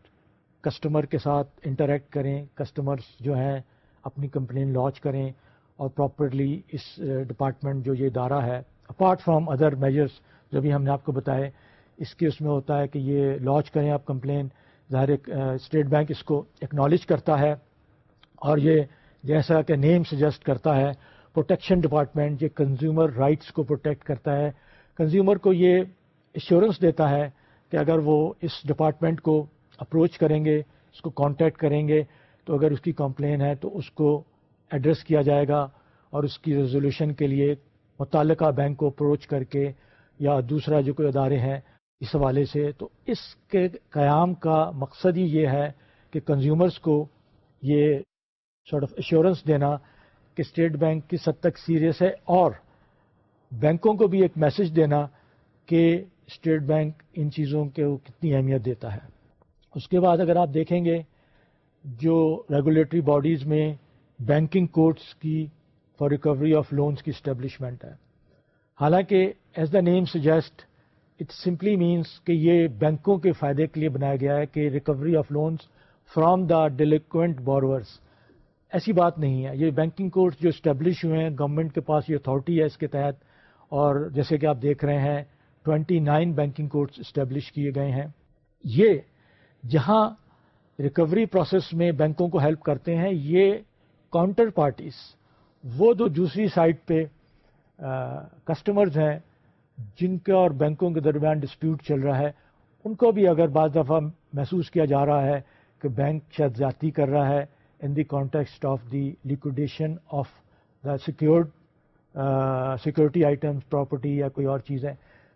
کسٹمر کے ساتھ انٹریکٹ کریں کسٹمرس جو ہیں اپنی کمپلین لانچ کریں، اور پراپرلی اس uh, ڈپارٹمنٹ جو یہ ادارہ ہے اپارٹ فرام ادر میجرس جو بھی ہم نے آپ کو بتائے اس کے اس میں ہوتا ہے کہ یہ لانچ کریں آپ کمپلین ظاہر اسٹیٹ بینک اس کو ایکنالج کرتا ہے اور یہ جیسا کہ نیم سجیسٹ کرتا ہے پروٹیکشن ڈپارٹمنٹ یہ کنزیومر رائٹس کو پروٹیکٹ کرتا ہے۔ کنزیومر کو یہ ایشورنس دیتا ہے کہ اگر وہ اس ڈپارٹمنٹ کو اپروچ کریں گے، اس کو کانٹیکٹ کریں گے، تو اگر اس کی کمپلین ہے تو اس کو ایڈریس کیا جائے گا اور اس کی ریزولوشن کے لیے متعلقہ بینک کو اپروچ کر کے یا دوسرا جو کوئی ادارے ہیں اس حوالے سے، تو اس کے قیام کا مقصد ہی یہ ہے کہ کنزیومرز کو یہ سارٹ آف ایشورنس دینا کہ اسٹیٹ بینک کس حد تک سیریس ہے اور بینکوں کو بھی ایک میسج دینا کہ اسٹیٹ بینک ان چیزوں کے کتنی اہمیت دیتا ہے۔ اس کے بعد اگر آپ دیکھیں گے جو ریگولیٹری باڈیز میں بینکنگ کورٹس کی فار ریکوری آف لونس کی اسٹیبلشمنٹ ہے۔ حالانکہ as the name suggest it simply means کہ یہ بینکوں کے فائدے کے لیے بنایا گیا ہے کہ recovery of loans from the delinquent borrowers ایسی بات نہیں ہے. یہ بینکنگ کورٹس جو اسٹیبلش ہوئے ہیں گورنمنٹ کے پاس یہ اتھارٹی ہے اس کے تحت، اور جیسے کہ آپ دیکھ رہے ہیں twenty nine banking courts establish کیے گئے ہیں۔ یہ جہاں ریکوری پروسیس میں بینکوں کو ہیلپ کرتے ہیں، یہ کاؤنٹر پارٹیز وہ دو دوسری سائڈ پہ کسٹمرز ہیں جن کے اور بینکوں کے درمیان ڈسپیوٹ چل رہا ہے، ان کو بھی اگر بعض دفعہ محسوس کیا جا رہا ہے کہ بینک شاید زیادتی کر رہا ہے in the context of the liquidation of the secured security items property یا کوئی اور چیز ہے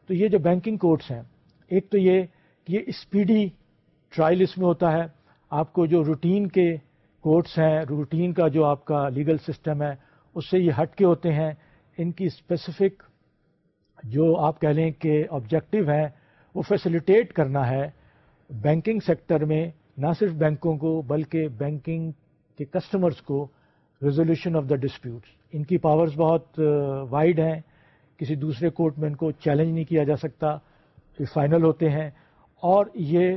تو یہ جو بینکنگ کورٹس ہیں، ایک تو یہ کہ یہ اسپیڈی ٹرائل اس میں ہوتا ہے۔ آپ کو جو روٹین کے کورٹس ہیں روٹین کا جو آپ کا لیگل سسٹم ہے، اس سے یہ ہٹ کے ہوتے ہیں۔ ان کی اسپیسیفک جو آپ کہہ لیں کہ آبجیکٹو ہیں، وہ فیسیلیٹیٹ کرنا ہے بینکنگ سیکٹر میں، نہ صرف بینکوں کو، بلکہ بینکنگ کے کسٹمرز کو ریزولوشن آف دا ڈسپیوٹس ان کی پاورز بہت وائڈ ہیں۔ کسی دوسرے کورٹ میں ان کو چیلنج نہیں کیا جا سکتا۔ یہ فائنل ہوتے ہیں۔ اور یہ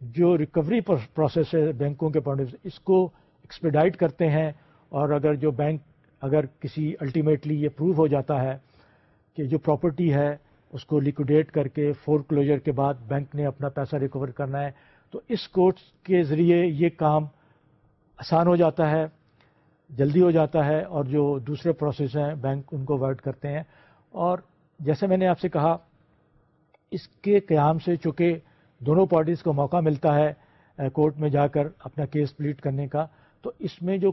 جو ریکوری پروسیس ہے بینکوں کے پوائنٹ اس کو ایکسپیڈائٹ کرتے ہیں۔ اور اگر جو بینک اگر کسی الٹیمیٹلی یہ پروو ہو جاتا ہے کہ جو پراپرٹی ہے اس کو لیکوڈیٹ کر کے فور کلوجر کے بعد بینک نے اپنا پیسہ ریکور کرنا ہے، تو اس کورٹس کے ذریعے یہ کام آسان ہو جاتا ہے، جلدی ہو جاتا ہے اور جو دوسرے پروسیس ہیں بینک ان کو اوائڈ کرتے ہیں۔ اور جیسے میں نے آپ سے کہا، اس کے قیام سے چونکہ دونوں پارٹیز کو موقع ملتا ہے کورٹ میں جا کر اپنا کیس پلیٹ کرنے کا، تو اس میں جو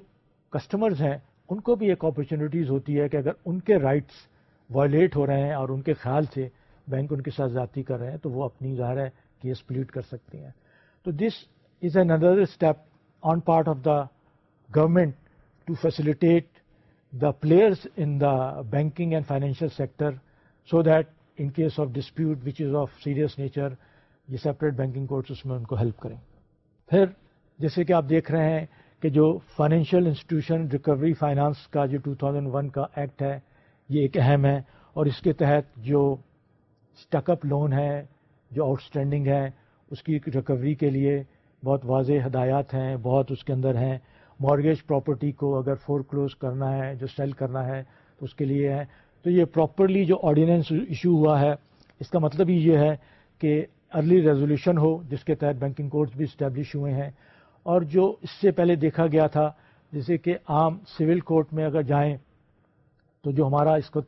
کسٹمرز ہیں، ان کو بھی ایک اپرچونیٹیز ہوتی ہے کہ اگر ان کے رائٹس وائلیٹ ہو رہے ہیں اور ان کے خیال سے بینک ان کے ساتھ ذاتی کر رہے ہیں، تو وہ اپنی ظاہر ہے کیس پلیٹ کر سکتی ہیں۔ تو this is another step on part of the government to facilitate the players in the banking and financial sector so that in case of dispute which is of serious nature یہ separate banking courts اس میں ان کو help کریں۔ پھر جیسے کہ آپ دیکھ رہے ہیں کہ جو فائنینشیل انسٹیٹیوشن ریکوری فائنانس کا جو 2001 کا ایکٹ ہے یہ ایک اہم ہے اور اس کے تحت جو اسٹک اپ لون ہے، جو آؤٹ اسٹینڈنگ ہے، اس کی ریکوری کے لیے بہت واضح ہدایات ہیں، بہت اس کے اندر ہیں۔ مارگیج پراپرٹی کو اگر فور کلوز کرنا ہے، جو سیل کرنا ہے، تو اس کے لیے ہے۔ تو یہ پراپرلی جو آرڈیننس ایشو ہوا ہے، اس کا مطلب ہی یہ ہے کہ ارلی ریزولوشن ہو، جس کے تحت بینکنگ کورٹس بھی اسٹیبلش ہوئے ہیں۔ اور جو اس سے پہلے دیکھا گیا تھا، جیسے کہ عام سول کورٹ میں اگر جائیں تو جو ہمارا اس کو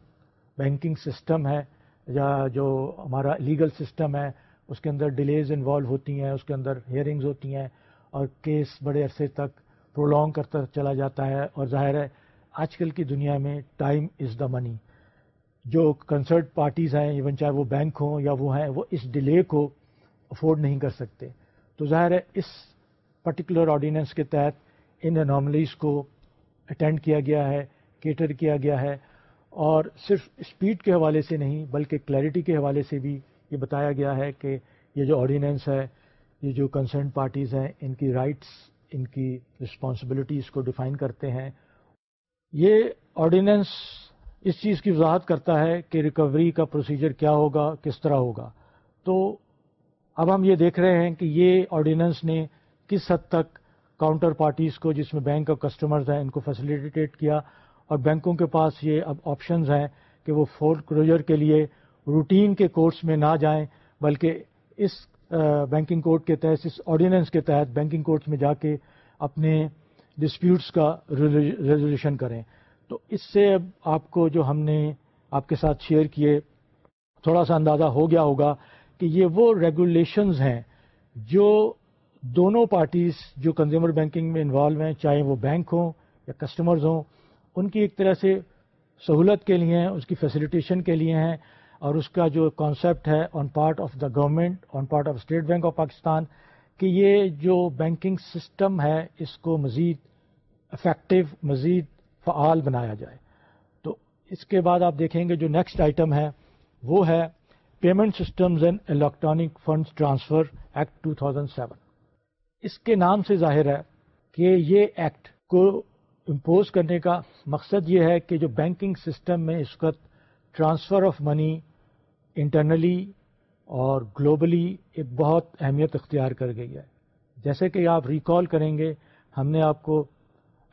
بینکنگ سسٹم ہے یا جو ہمارا لیگل سسٹم ہے، اس کے اندر ڈیلیز انوالو ہوتی ہیں، اس کے اندر ہیئرنگز ہوتی ہیں اور کیس بڑے عرصے تک پرولونگ کرتا چلا جاتا ہے اور ظاہر ہے آج کل کی دنیا میں ٹائم از دا منی۔ جو کنسرٹ پارٹیز ہیں، ایون چاہے وہ بینک ہوں یا وہ ہیں، وہ اس ڈیلے کو افورڈ نہیں کر سکتے۔ تو ظاہر ہے اس پرٹیکولر آرڈیننس کے تحت ان اناملیز کو اٹینڈ کیا گیا ہے۔ کیٹر کیا گیا ہے اور صرف اسپیڈ کے حوالے سے نہیں بلکہ کلیئرٹی کے حوالے سے بھی یہ بتایا گیا ہے کہ یہ جو آرڈیننس ہے، یہ جو کنسرن پارٹیز ہیں، ان کی رائٹس ان کی رسپانسبلٹیز کو ڈیفائن کرتے ہیں۔ یہ آرڈیننس اس چیز کی وضاحت کرتا ہے کہ ریکوری کا پروسیجر کیا ہوگا، کس طرح ہوگا۔ تو اب ہم یہ دیکھ رہے ہیں کہ یہ آرڈیننس نے کس حد تک کاؤنٹر پارٹیز کو، جس میں بینک اور کسٹمرز ہیں، ان کو فیسیلیٹیٹ کیا۔ اور بینکوں کے پاس یہ اب آپشنز ہیں کہ وہ فور کلوجر کے لیے روٹین کے کورٹس میں نہ جائیں، بلکہ اس بینکنگ کورٹ کے تحت، اس آرڈیننس کے تحت بینکنگ کورٹس میں جا کے اپنے ڈسپیوٹس کا ریزولوشن کریں۔ تو اس سے اب آپ کو جو ہم نے آپ کے ساتھ شیئر کیے، تھوڑا سا اندازہ ہو گیا ہوگا کہ یہ وہ ریگولیشنز ہیں جو دونوں پارٹیز جو کنزیومر بینکنگ میں انوالو ہیں، چاہے وہ بینک ہوں یا کسٹمرز ہوں ان کی ایک طرح سے سہولت کے لیے ہیں، اس کی فیسیلیٹیشن کے لیے ہیں اور اس کا جو کانسیپٹ ہے on part of the government on part of State Bank of Pakistan کہ یہ جو بینکنگ سسٹم ہے، اس کو مزید افیکٹو مزید فعال بنایا جائے۔ تو اس کے بعد آپ دیکھیں گے جو نیکسٹ آئٹم ہے، وہ ہے payment systems and electronic funds transfer act 2007 اس کے نام سے ظاہر ہے کہ یہ ایکٹ کو امپوز کرنے کا مقصد یہ ہے کہ جو بینکنگ سسٹم میں اس وقت ٹرانسفر آف منی انٹرنلی اور گلوبلی ایک بہت اہمیت اختیار کر گئی ہے۔ جیسے کہ آپ ریکال کریں گے، ہم نے آپ کو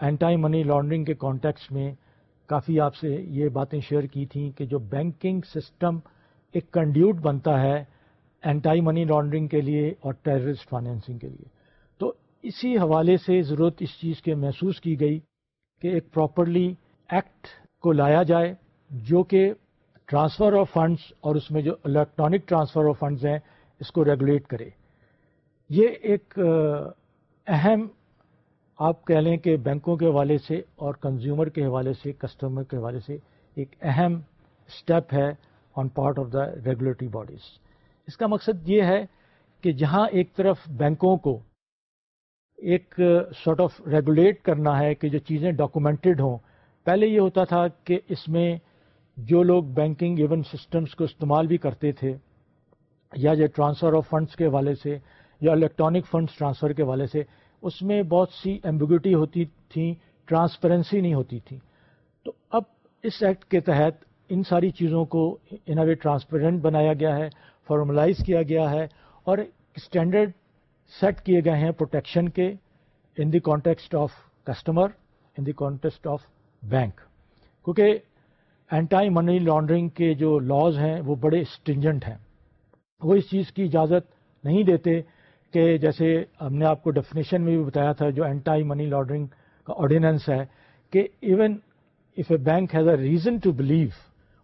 اینٹائی منی لانڈرنگ کے کانٹیکس میں کافی آپ سے یہ باتیں شیئر کی تھیں کہ جو بینکنگ سسٹم ایک کنڈیوٹ بنتا ہے اینٹائی منی لانڈرنگ کے لیے اور ٹیررسٹ فائنینسنگ کے لیے۔ تو اسی حوالے سے ضرورت اس چیز کے محسوس کی گئی کہ ایک پراپرلی ایکٹ کو لایا جائے جو کہ ٹرانسفر آف فنڈس اور اس میں جو الیکٹرانک ٹرانسفر آف فنڈز ہیں، اس کو ریگولیٹ کرے۔ یہ ایک اہم، آپ کہہ لیں کہ بینکوں کے حوالے سے اور کنزیومر کے حوالے سے، کسٹمر کے حوالے سے ایک اہم اسٹیپ ہے on part of the regulatory bodies اس کا مقصد یہ ہے کہ جہاں ایک طرف بینکوں کو ایک سارٹ آف ریگولیٹ کرنا ہے کہ جو چیزیں ڈاکومنٹڈ ہوں۔ پہلے یہ ہوتا تھا کہ اس میں جو لوگ بینکنگ ایون سسٹمز کو استعمال بھی کرتے تھے، یا جو ٹرانسفر آف فنڈس کے حوالے سے، یا الیکٹرانک فنڈس ٹرانسفر کے حوالے سے، اس میں بہت سی ایمبیگوٹی ہوتی تھیں ٹرانسپیرنسی نہیں ہوتی تھی۔ تو اب اس ایکٹ کے تحت ان ساری چیزوں کو ان وے ٹرانسپیرنٹ بنایا گیا ہے فارملائز کیا گیا ہے اور اسٹینڈرڈ سیٹ کیے گئے ہیں پروٹیکشن کے in the context of customer in the context of bank کیونکہ اینٹائی منی لانڈرنگ کے جو لاز ہیں وہ بڑے اسٹنجنٹ ہیں۔ وہ اس چیز کی اجازت نہیں دیتے کہ جیسے ہم نے آپ کو ڈیفینیشن میں بھی بتایا تھا جو اینٹائی منی لانڈرنگ کا آرڈیننس ہے کہ even if a bank has a reason to believe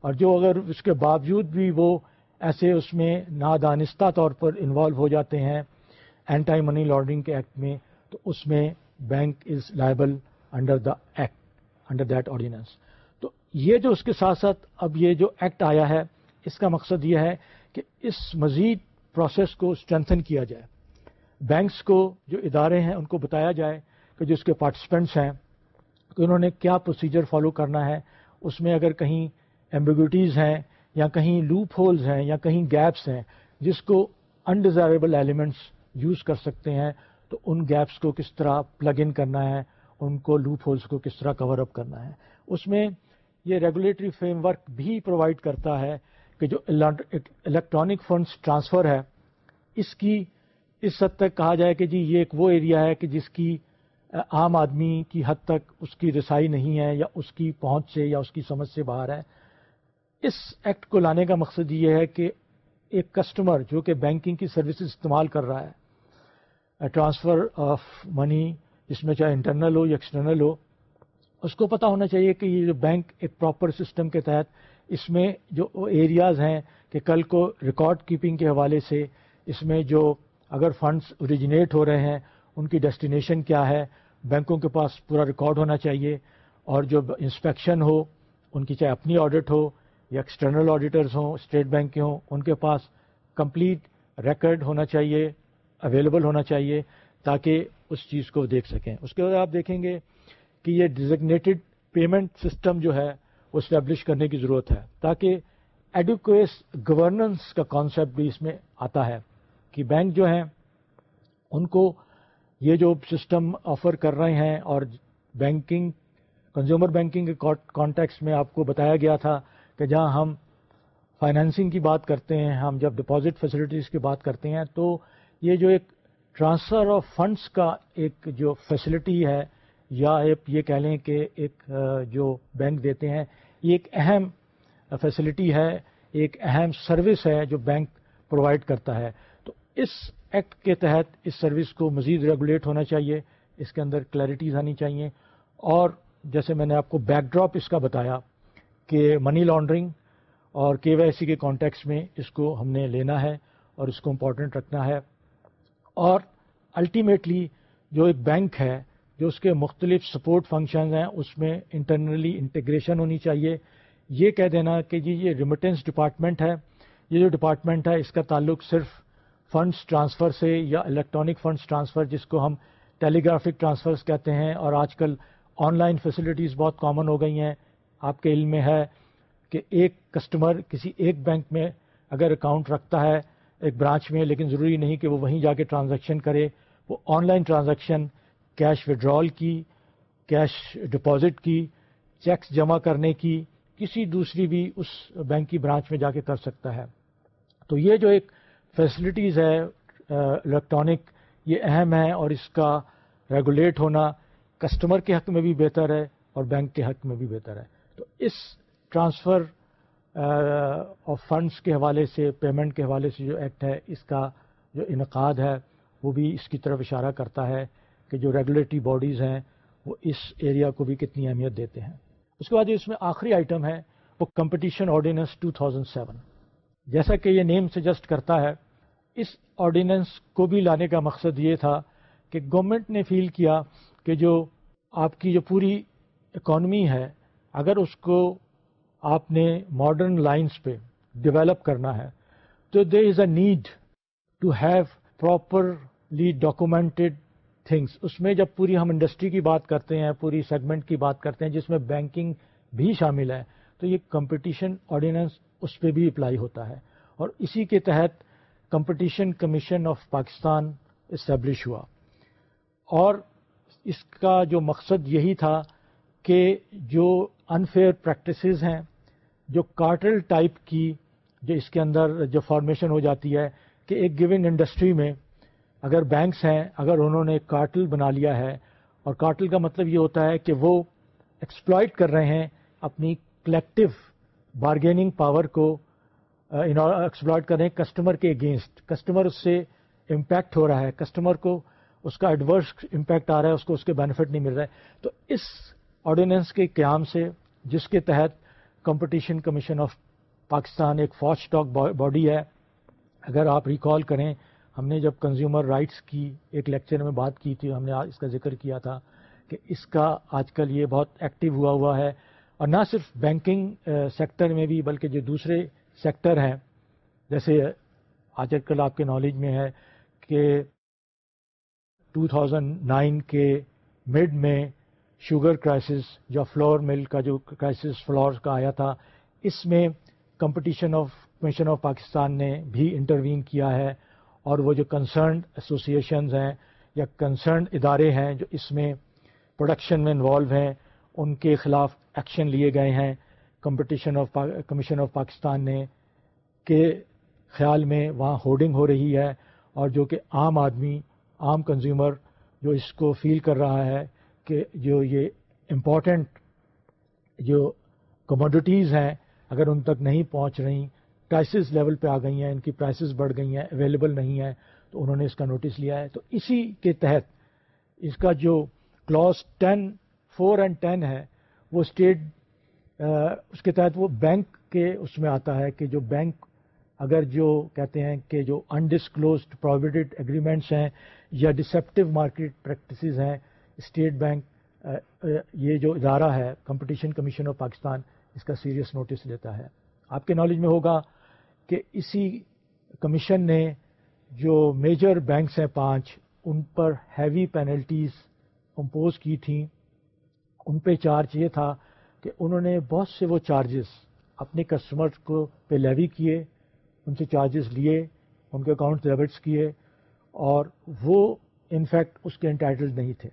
اور جو اگر اس کے باوجود بھی وہ ایسے اس میں نادانستہ طور پر انوالو ہو جاتے ہیں اینٹائی منی لانڈرنگ کے ایکٹ میں، تو اس میں bank is liable under the act under that ordinance تو یہ جو اس کے ساتھ ساتھ اب یہ جو ایکٹ آیا ہے، اس کا مقصد یہ ہے کہ اس مزید پروسیس کو اسٹرینتھن کیا جائے۔ بینکس کو جو ادارے ہیں، ان کو بتایا جائے کہ جو اس کے پارٹیسپینٹس ہیں، کہ انہوں نے کیا پروسیجر فالو کرنا ہے۔ اس میں اگر کہیں ایمبیگوٹیز ہیں، یا کہیں لوپ ہولز ہیں، یا کہیں گیپس ہیں، جس کو انڈیزائربل ایلیمنٹس یوز کر سکتے ہیں، تو ان گیپس کو کس طرح پلگ ان کرنا ہے، ان کو لوپ ہولز کو کس طرح کور اپ کرنا ہے۔ اس میں یہ ریگولیٹری فریم ورک بھی پرووائڈ کرتا ہے کہ جو الیکٹرانک فنڈس ٹرانسفر ہے، اس کی اس حد تک کہا جائے کہ جی یہ ایک وہ ایریا ہے کہ جس کی عام آدمی کی حد تک اس کی رسائی نہیں ہے یا اس کی پہنچ سے یا اس کی سمجھ سے باہر ہے۔ اس ایکٹ کو لانے کا مقصد یہ ہے کہ ایک کسٹمر جو کہ بینکنگ کی سروسز استعمال کر رہا ہے ٹرانسفر آف منی جس میں چاہے انٹرنل ہو یا ایکسٹرنل ہو، اس کو پتا ہونا چاہیے کہ یہ جو بینک ایک پراپر سسٹم کے تحت، اس میں جو ایریاز ہیں کہ کل کو ریکارڈ کیپنگ کے حوالے سے، اس میں جو اگر فنڈس اوریجنیٹ ہو رہے ہیں، ان کی ڈیسٹینیشن کیا ہے، بینکوں کے پاس پورا ریکارڈ ہونا چاہیے، اور جو انسپیکشن ہو، ان کی چاہے اپنی آڈٹ ہو، یا ایکسٹرنل آڈیٹرز ہوں اسٹیٹ بینک کے ہوں، ان کے پاس کمپلیٹ ریکارڈ ہونا چاہیے۔ اویلیبل ہونا چاہیے تاکہ اس چیز کو دیکھ سکیں۔ اس کے بعد آپ دیکھیں گے کہ یہ ڈیزگنیٹڈ پیمنٹ سسٹم جو ہے، وہ اسٹیبلش کرنے کی ضرورت ہے تاکہ ایڈوکیس گورننس کا کانسیپٹ بھی اس میں آتا ہے کہ بینک جو ہیں، ان کو یہ جو سسٹم آفر کر رہے ہیں اور بینکنگ کنزیومر بینکنگ کے کانٹیکس میں آپ کو بتایا گیا تھا کہ جہاں ہم فائنینسنگ کی بات کرتے ہیں، ہم جب ڈپازٹ فیسلٹیز کی بات کرتے ہیں تو یہ جو ایک ٹرانسفر آف فنڈس کا ایک جو فیسلٹی ہے، یا یہ کہہ لیں کہ ایک جو بینک دیتے ہیں، یہ ایک اہم فیسلٹی ہے، ایک اہم سروس ہے جو بینک پرووائڈ کرتا ہے۔ تو اس ایکٹ کے تحت اس سروس کو مزید ریگولیٹ ہونا چاہیے، اس کے اندر کلیئرٹیز آنی چاہیے۔ اور جیسے میں نے آپ کو بیک ڈراپ اس کا بتایا کہ منی لانڈرنگ اور کے وائی سی کے کانٹیکس میں اس کو ہم نے لینا ہے اور اس کو امپورٹنٹ رکھنا ہے۔ اور الٹیمیٹلی جو ایک بینک ہے، جو اس کے مختلف سپورٹ فنکشنز ہیں، اس میں انٹرنلی انٹیگریشن ہونی چاہیے۔ یہ کہہ دینا کہ جی یہ ریمیٹنس ڈپارٹمنٹ ہے۔ یہ جو ڈپارٹمنٹ ہے، اس کا تعلق صرف فنڈس ٹرانسفر سے یا الیکٹرانک فنڈس ٹرانسفر جس کو ہم ٹیلی گرافک ٹرانسفرز کہتے ہیں۔ اور آج کل آن لائن فیسلٹیز بہت کامن ہو گئی ہیں۔ آپ کے علم میں ہے کہ ایک کسٹمر کسی ایک بینک میں اگر اکاؤنٹ رکھتا ہے ایک برانچ میں لیکن ضروری نہیں کہ وہ وہیں جا کے ٹرانزیکشن کرے۔ وہ online transaction, cash withdrawal کی، کیش ڈپازٹ کی، چیکس جمع کرنے کی، کسی دوسری بھی اس بینک کی برانچ میں جا کے کر سکتا ہے۔ تو یہ جو ایک فیسلٹیز ہے الیکٹرانک یہ اہم ہے اور اس کا ریگولیٹ ہونا کسٹمر کے حق میں بھی بہتر ہے اور بینک کے حق میں بھی بہتر ہے۔ تو اس ٹرانسفر آف فنڈس کے حوالے سے، پیمنٹ کے حوالے سے جو ایکٹ ہے، اس کا جو انعقاد ہے، وہ بھی اس کی طرف اشارہ کرتا ہے کہ جو ریگولیٹری باڈیز ہیں، وہ اس ایریا کو بھی کتنی اہمیت دیتے ہیں۔ اس کے بعد اس میں آخری آئٹم ہے، وہ کمپٹیشن آرڈیننس 2007 جیسا کہ یہ نیم سجسٹ کرتا ہے، اس آرڈیننس کو بھی لانے کا مقصد یہ تھا کہ گورنمنٹ نے فیل کیا کہ جو آپ کی جو پوری اکانومی ہے، اگر اس کو آپ نے ماڈرن لائنس پہ ڈیولپ کرنا ہے۔ تو there is a need to have properly documented things اس میں جب پوری ہم انڈسٹری کی بات کرتے ہیں، پوری سیگمنٹ کی بات کرتے ہیں، جس میں بینکنگ بھی شامل ہے، تو یہ کمپٹیشن آرڈیننس اس پہ بھی اپلائی ہوتا ہے۔ اور اسی کے تحت Competition Commission of Pakistan establish ہوا۔ اور اس کا جو مقصد یہی تھا کہ جو انفیئر پریکٹسز ہیں جو کارٹل ٹائپ کی جو اس کے اندر جو فارمیشن ہو جاتی ہے کہ ایک گون انڈسٹری میں اگر بینکس ہیں، اگر انہوں نے کارٹل بنا لیا ہے، اور کارٹل کا مطلب یہ ہوتا ہے کہ وہ ایکسپلائٹ کر رہے ہیں اپنی کلیکٹو بارگیننگ پاور کو ایکسپلائٹ کر رہے ہیں کسٹمر کے اگینسٹ کسٹمر اس سے امپیکٹ ہو رہا ہے کسٹمر کو اس کا ایڈورس امپیکٹ آ رہا ہے، اس کو اس کے بینیفٹ نہیں مل رہا ہے۔ تو اس آرڈیننس کے قیام سے، جس کے تحت کمپٹیشن کمیشن آف پاکستان ایک فوج اسٹاک باڈی ہے۔ اگر آپ ریکال کریں، ہم نے جب کنزیومر رائٹس کی ایک لیکچر میں بات کی تھی، ہم نے اس کا ذکر کیا تھا کہ اس کا آج کل یہ بہت ایکٹیو ہوا ہوا ہے۔ اور نہ صرف بینکنگ سیکٹر میں بھی، بلکہ جو دوسرے سیکٹر ہیں، جیسے آج کل آپ کے نالج میں ہے کہ 2009 کے مڈ میں شوگر کرائسس جو فلور مل کا جو کرائسس فلور کا آیا تھا، اس میں Competition of Commission of Pakistan نے بھی انٹروین کیا ہے اور وہ جو کنسرنڈ ایسوسیشنز ہیں یا کنسرنڈ ادارے ہیں جو اس میں پروڈکشن میں انوالو ہیں، ان کے خلاف ایکشن لیے گئے ہیں۔ Competition of Commission of Pakistan نے کے خیال میں وہاں ہوڈنگ ہو رہی ہے اور جو کہ عام آدمی، عام کنزیومر جو اس کو فیل کر رہا ہے کہ جو یہ امپورٹنٹ جو کموڈیٹیز ہیں، اگر ان تک نہیں پہنچ رہی پرائسز لیول پہ آ گئی ہیں، ان کی پرائسز بڑھ گئی ہیں اویلیبل نہیں ہیں، تو انہوں نے اس کا نوٹس لیا ہے. تو اسی کے تحت اس کا جو clause ten four and ten ہے، وہ اسٹیٹ اس کے تحت وہ بینک کے اس میں آتا ہے کہ جو بینک اگر جو کہتے ہیں کہ جو انڈسکلوزڈ پروویڈیڈ اگریمنٹس ہیں یا ڈسپٹیو مارکیٹ پریکٹسز ہیں اسٹیٹ بینک یہ جو ادارہ ہے کمپٹیشن کمیشن آف پاکستان اس کا سیریس نوٹس لیتا ہے۔ آپ کے نالج میں ہوگا کہ اسی کمیشن نے جو میجر بینکس ہیں پانچ، ان پر ہیوی پینلٹیز امپوز کی تھیں۔ ان پہ چارج یہ تھا کہ انہوں نے بہت سے وہ چارجز اپنے کسٹمر کو پہ لیوی کیے، ان سے چارجز لیے، ان کے اکاؤنٹ ڈیبٹس کیے اور وہ انفیکٹ اس کے انٹائٹل نہیں تھے۔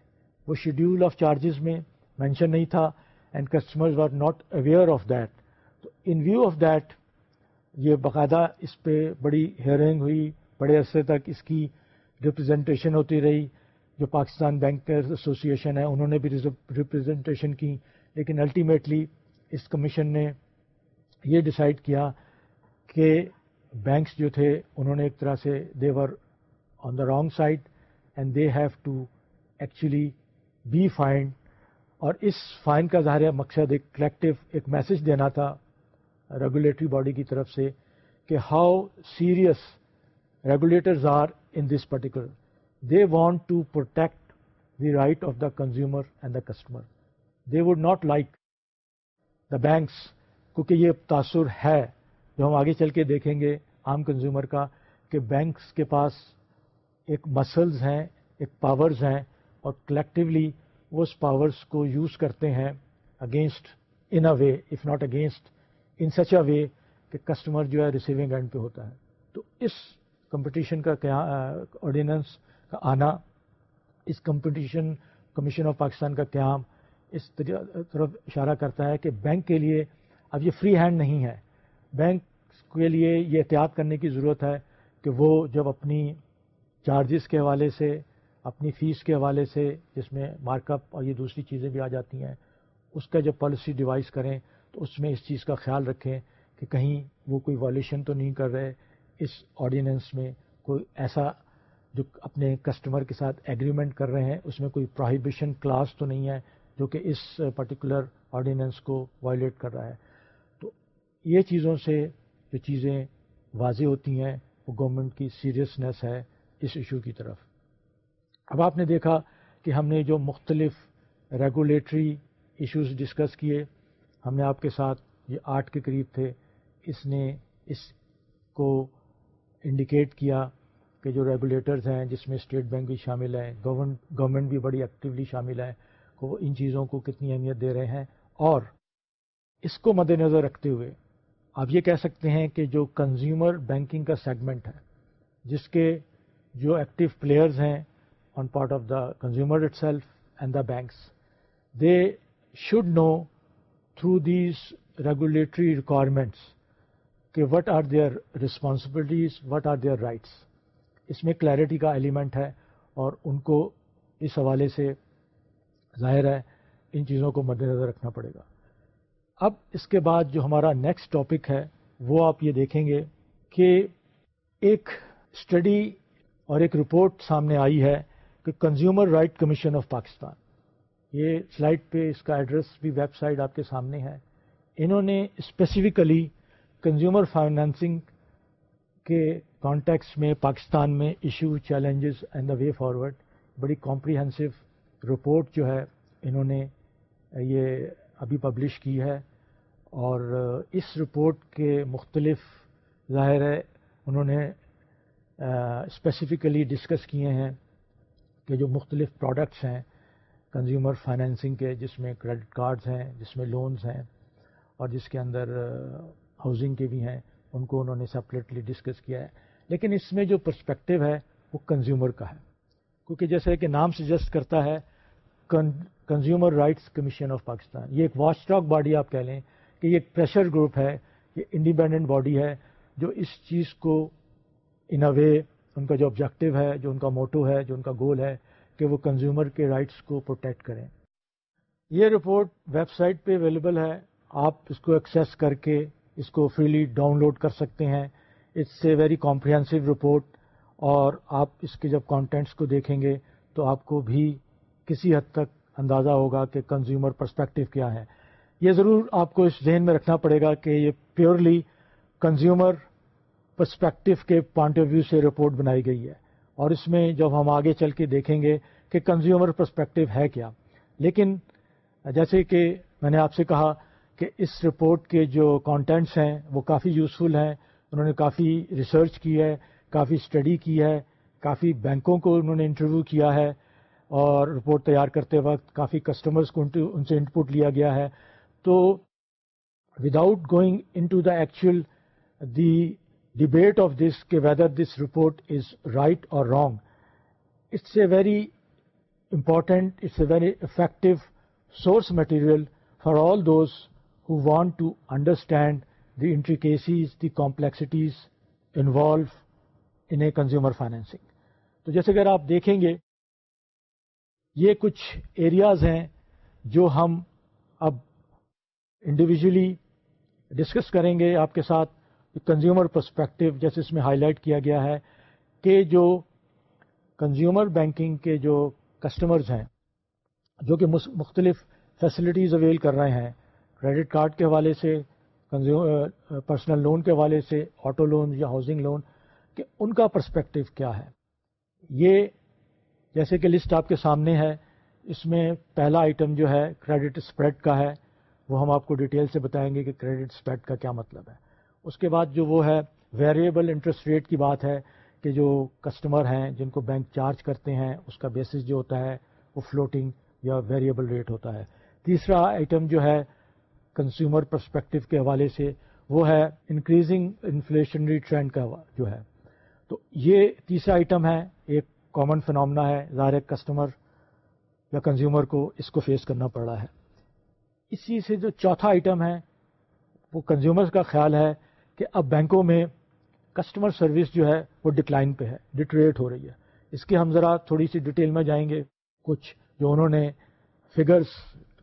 وہ شیڈیول آف چارجز میں مینشن نہیں تھا and customers are not aware of that تو ان ویو آف دیٹ یہ باقاعدہ اس پہ بڑی ہیئرنگ ہوئی، بڑے عرصے تک اس کی ریپرزینٹیشن ہوتی رہی۔ جو پاکستان بینکرز ایسوسیشن ہے، انہوں نے بھی ریپرزینٹیشن کی، لیکن الٹیمیٹلی اس کمیشن نے یہ ڈسائڈ کیا کہ بینکس جو تھے، انہوں نے ایک طرح سے they were on the wrong side and they have to actually be fined اور اس فائن کا ظاہر مقصد ایک کلیکٹو ایک میسج دینا تھا ریگولیٹری باڈی کی طرف سے کہ how serious regulators are in this particular they want to protect the right of the consumer and the customer they would not like the banks کیونکہ یہ تاثر ہے جو ہم آگے چل کے دیکھیں گے عام کنزیومر کا، کہ بینکس کے پاس ایک مسلز ہیں، ایک پاورز ہیں اور کلیکٹیولی وہ اس پاورز کو یوز کرتے ہیں against in a way if not against in such a way کہ کسٹمر جو ہے ریسیونگ اینڈ پہ ہوتا ہے۔ تو اس کمپٹیشن کا کیا آرڈیننس کا آنا، اس کمپٹیشن کمیشن آف پاکستان کا قیام اس طرف اشارہ کرتا ہے کہ بینک کے لیے اب یہ فری ہینڈ نہیں ہے۔ بینک کے لیے یہ احتیاط کرنے کی ضرورت ہے کہ وہ جب اپنی چارجز کے حوالے سے اپنی فیس کے حوالے سے جس میں مارک اپ اور یہ دوسری چیزیں بھی آ جاتی ہیں، اس کا جب پالیسی ڈیوائز کریں تو اس میں اس چیز کا خیال رکھیں کہ کہیں وہ کوئی والیشن تو نہیں کر رہے، اس آرڈیننس میں کوئی ایسا جو اپنے کسٹمر کے ساتھ ایگریمنٹ کر رہے ہیں، اس میں کوئی پروہیبیشن کلاس تو نہیں ہے جو کہ اس پرٹیکولر آرڈیننس کو وائلیٹ کر رہا ہے۔ تو یہ چیزوں سے جو چیزیں واضح ہوتی ہیں، وہ گورنمنٹ کی سیریسنیس ہے اس ایشو کی طرف۔ اب آپ نے دیکھا کہ ہم نے جو مختلف ریگولیٹری ایشوز ڈسکس کیے، ہم نے آپ کے ساتھ یہ آٹھ کے قریب تھے، اس نے اس کو انڈیکیٹ کیا کہ جو ریگولیٹرز ہیں، جس میں اسٹیٹ بینک بھی شامل ہیں گورنمنٹ بھی بڑی ایکٹیولی شامل ہے وہ ان چیزوں کو کتنی اہمیت دے رہے ہیں۔ اور اس کو مد نظر رکھتے ہوئے آپ یہ کہہ سکتے ہیں کہ جو کنزیومر بینکنگ کا سیگمنٹ ہے، جس کے جو ایکٹیو پلیئرز ہیں on part of the consumer itself and the banks they should know through these regulatory requirements کہ what are their responsibilities what are their rights اس میں کلیئرٹی کا ایلیمنٹ ہے اور ان کو اس حوالے سے ظاہر ہے ان چیزوں کو مد نظر رکھنا پڑے گا اب اس کے بعد جو ہمارا نیکسٹ ٹاپک ہے وہ آپ یہ دیکھیں گے کہ ایک اسٹڈی اور ایک رپورٹ سامنے آئی ہے کہ Consumer Right Commission of Pakistan یہ سلائڈ پہ اس کا ایڈریس بھی ویب سائٹ آپ کے سامنے ہے. انہوں نے اسپیسیفکلی کنزیومر فائنانسنگ کے کانٹیکس میں پاکستان میں issue challenges and the way forward بڑی کمپریہنسو رپورٹ جو ہے انہوں نے یہ ابھی پبلش کی ہے اور اس رپورٹ کے مختلف ظاہر ہے انہوں نے اسپیسیفکلی ڈسکس کیے ہیں کہ جو مختلف پروڈکٹس ہیں کنزیومر فائنینسنگ کے، جس میں کریڈٹ کارڈز ہیں، جس میں لونز ہیں، اور جس کے اندر ہاؤزنگ کے بھی ہیں، ان کو انہوں نے سپریٹلی ڈسکس کیا ہے۔ لیکن اس میں جو پرسپیکٹو ہے، وہ کنزیومر کا ہے۔ کیونکہ جیسے کہ نام سجیسٹ کرتا ہے Consumer Rights Commission of Pakistan یہ ایک واچ ٹاک باڈی آپ کہہ لیں کہ یہ ایک پریشر گروپ ہے، یہ انڈیپینڈنٹ باڈی ہے، جو اس چیز کو ان اے وے ان کا جو آبجیکٹو ہے، جو ان کا موٹو ہے، جو ان کا گول ہے، کہ وہ کنزیومر کے رائٹس کو پروٹیکٹ کریں. یہ رپورٹ ویب سائٹ پہ اویلیبل ہے. آپ اس کو ایکسیس کر کے اس کو فریلی ڈاؤن لوڈ کر سکتے ہیں. It's a very comprehensive report اور آپ اس کے جب کانٹینٹس کو دیکھیں گے تو آپ کو بھی کسی حد تک اندازہ ہوگا کہ کنزیومر پرسپیکٹو کیا ہے. یہ ضرور آپ کو اس ذہن میں رکھنا پڑے گا کہ یہ پیورلی کنزیومر پرسپیکٹو کے پوائنٹ آف ویو سے رپورٹ بنائی گئی ہے۔ اور اس میں جب ہم آگے چل کے دیکھیں گے کہ کنزیومر پرسپیکٹو ہے کیا۔ لیکن جیسے کہ میں نے آپ سے کہا کہ اس رپورٹ کے جو کانٹینٹس ہیں وہ کافی یوزفل ہیں۔ انہوں نے کافی ریسرچ کی ہے، کافی اسٹڈی کی ہے، کافی بینکوں کو انہوں نے انٹرویو کیا ہے۔ اور رپورٹ تیار کرتے وقت کافی کسٹمرز کو ان سے انپٹ لیا گیا ہے۔ تو without going into the actual the debate of this کہ whether this report is right or wrong it's a very important it's a very effective source material for all those who want to understand the intricacies the complexities involve in a consumer financing تو جیسے اگر آپ دیکھیں گے، یہ کچھ areas ہیں جو ہم اب انڈیویجلی ڈسکس کریں گے آپ کے ساتھ. کنزیومر پرسپیکٹو جیسے اس میں ہائی لائٹ کیا گیا ہے کہ جو کنزیومر بینکنگ کے جو کسٹمرز ہیں، جو کہ مختلف فیسلٹیز اویل کر رہے ہیں کریڈٹ کارڈ کے حوالے سے پرسنل لون uh, کے حوالے سے آٹو لون یا ہاؤسنگ لون کہ ان کا پرسپیکٹو کیا ہے؟ یہ جیسے کہ لسٹ آپ کے سامنے ہے، اس میں پہلا آئٹم جو ہے کریڈٹ اسپریڈ کا ہے، وہ ہم آپ کو ڈیٹیل سے بتائیں گے کہ کریڈٹ اسپریڈ کا کیا مطلب ہے۔ اس کے بعد جو وہ ہے ویریبل انٹرسٹ ریٹ کی بات ہے کہ جو کسٹمر ہیں، جن کو بینک چارج کرتے ہیں، اس کا بیسس جو ہوتا ہے، وہ فلوٹنگ یا ویریبل ریٹ ہوتا ہے۔ تیسرا آئٹم جو ہے کنزیومر پرسپیکٹو کے حوالے سے، وہ ہے انکریزنگ انفلیشنری ٹرینڈ کا جو ہے۔ تو یہ تیسرا آئٹم ہے، ایک کامن فنامنا ہے، ظاہر کسٹمر یا کنزیومر کو اس کو فیس کرنا پڑ رہا ہے۔ اسی سے جو چوتھا آئٹم ہے، وہ کنزیومر کا خیال ہے کہ اب بینکوں میں کسٹمر سروس جو ہے وہ ڈکلائن پہ ہے ڈیٹریٹ ہو رہی ہے۔ اس کی ہم ذرا تھوڑی سی ڈیٹیل میں جائیں گے۔ کچھ جو انہوں نے فگرز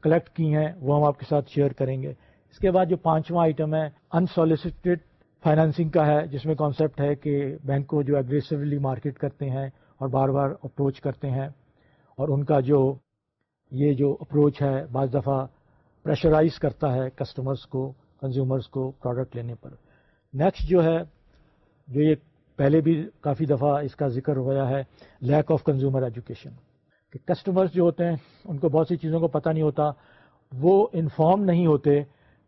کلیکٹ کی ہیں، وہ ہم آپ کے ساتھ شیئر کریں گے۔ اس کے بعد جو پانچواں آئٹم ہے انسالیسٹیڈ فائنانسنگ کا ہے، جس میں کانسیپٹ ہے کہ بینک کو جو اگریسولی مارکیٹ کرتے ہیں اور بار بار اپروچ کرتے ہیں۔ اور ان کا جو یہ جو اپروچ ہے، بعض دفعہ پریشرائز کرتا ہے کسٹمرز کو کنزیومرز کو پروڈکٹ لینے پر۔ نیکسٹ جو ہے، جو یہ پہلے بھی کافی دفعہ اس کا ذکر ہوا ہے لیک آف کنزیومر ایجوکیشن کہ کسٹمرز جو ہوتے ہیں، ان کو بہت سی چیزوں کو پتہ نہیں ہوتا، وہ انفارم نہیں ہوتے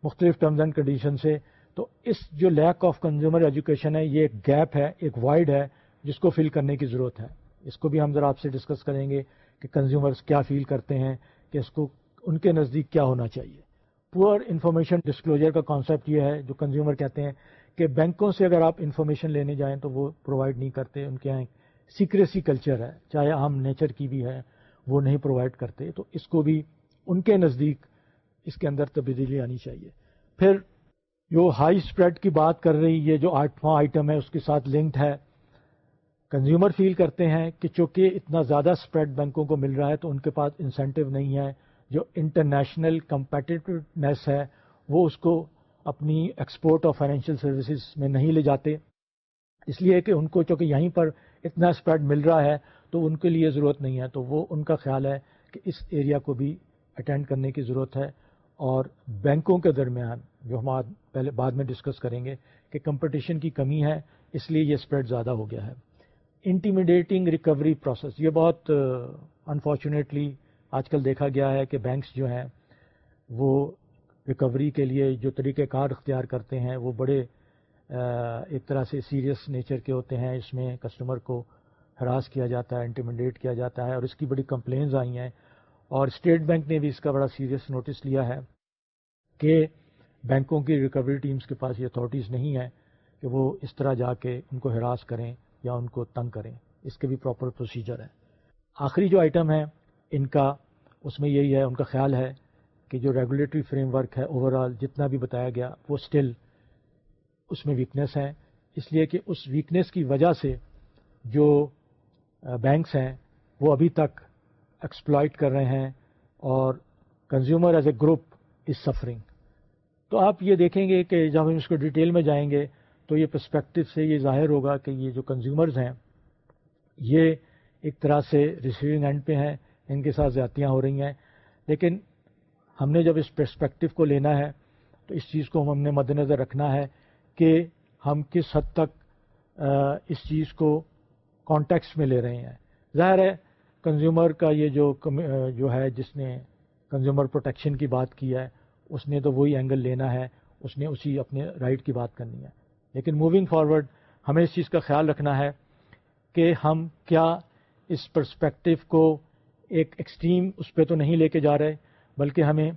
مختلف ٹرمز اینڈ کنڈیشن سے، تو اس جو لیک آف کنزیومر ایجوکیشن ہے، یہ ایک گیپ ہے، ایک وائڈ ہے، جس کو فل کرنے کی ضرورت ہے۔ اس کو بھی ہم ذرا آپ سے ڈسکس کریں گے کہ کنزیومرز کیا فیل کرتے ہیں، کہ اس کو ان کے نزدیک کیا ہونا چاہیے۔ پور انفارمیشن ڈسکلوجر کا کانسیپٹ یہ ہے، جو کنزیومر کہتے ہیں کہ بینکوں سے اگر آپ انفارمیشن لینے جائیں تو وہ پرووائڈ نہیں کرتے، ان کے یہاں سیکریسی کلچر ہے، چاہے عام نیچر کی بھی ہے، وہ نہیں پرووائڈ کرتے۔ تو اس کو بھی ان کے نزدیک اس کے اندر تبدیلی آنی چاہیے۔ پھر جو ہائی اسپریڈ کی بات کر رہی، یہ جو آٹھواں آئٹم ہے، اس کے ساتھ لنکڈ ہے۔ کنزیومر فیل کرتے ہیں کہ چونکہ اتنا زیادہ اسپریڈ بینکوں کو مل رہا ہے، تو ان کے پاس انسینٹو نہیں ہے۔ جو انٹرنیشنل کمپیٹیونیس ہے، وہ اس کو اپنی ایکسپورٹ آف فائنینشیل سروسز میں نہیں لے جاتے۔ اس لیے کہ ان کو چونکہ یہیں پر اتنا اسپریڈ مل رہا ہے، تو ان کے لیے ضرورت نہیں ہے۔ تو وہ ان کا خیال ہے کہ اس ایریا کو بھی اٹینڈ کرنے کی ضرورت ہے۔ اور بینکوں کے درمیان جو ہم پہلے بعد میں ڈسکس کریں گے کہ کمپٹیشن کی کمی ہے، اس لیے یہ اسپریڈ زیادہ ہو گیا ہے۔ انٹیمیڈیٹنگ ریکوری پروسیس یہ بہت uh, انفارچونیٹلی آج کل دیکھا گیا ہے کہ بینکس جو ہیں، وہ ریکوری کے لیے جو طریقہ کار اختیار کرتے ہیں، وہ بڑے ایک طرح سے سیریس نیچر کے ہوتے ہیں۔ اس میں کسٹمر کو ہراس کیا جاتا ہے انٹیمیڈیٹ کیا جاتا ہے اور اس کی بڑی کمپلینز آئی ہیں۔ اور اسٹیٹ بینک نے بھی اس کا بڑا سیریس نوٹس لیا ہے کہ بینکوں کی ریکوری ٹیمز کے پاس یہ اتھارٹیز نہیں ہیں کہ وہ اس طرح جا کے ان کو ہراس کریں یا ان کو تنگ کریں۔ اس کے بھی پراپر پروسیجر ہے۔ آخری جو آئٹم ہے، ان کا، اس میں یہی ہے، ان کا خیال ہے کہ جو ریگولیٹری فریم ورک ہے اوور آل جتنا بھی بتایا گیا وہ اسٹل اس میں ویکنیس ہے اس لیے کہ اس ویکنیس کی وجہ سے جو بینکس ہیں وہ ابھی تک ایکسپلائٹ کر رہے ہیں اور consumer as a group is suffering تو آپ یہ دیکھیں گے کہ جب ہم اس کو ڈیٹیل میں جائیں گے تو یہ پرسپیکٹو سے یہ ظاہر ہوگا کہ یہ جو کنزیومرز ہیں یہ ایک طرح سے ریسیونگ اینڈ پہ ہیں، ان کے ساتھ زیادتیاں ہو رہی ہیں۔ لیکن ہم نے جب اس پرسپیکٹو کو لینا ہے، تو اس چیز کو ہم نے مد نظر رکھنا ہے کہ ہم کس حد تک اس چیز کو کانٹیکس میں لے رہے ہیں۔ ظاہر ہے کنزیومر کا یہ جو جو ہے، جس نے کنزیومر پروٹیکشن کی بات کی ہے، اس نے تو وہی اینگل لینا ہے، اس نے اسی اپنے رائٹ کی بات کرنی ہے۔ لیکن موونگ فارورڈ ہمیں اس چیز کا خیال رکھنا ہے کہ ہم کیا اس پرسپیکٹو کو ایک ایکسٹریم اس پہ تو نہیں لے کے جا رہے بلکہ ہمیں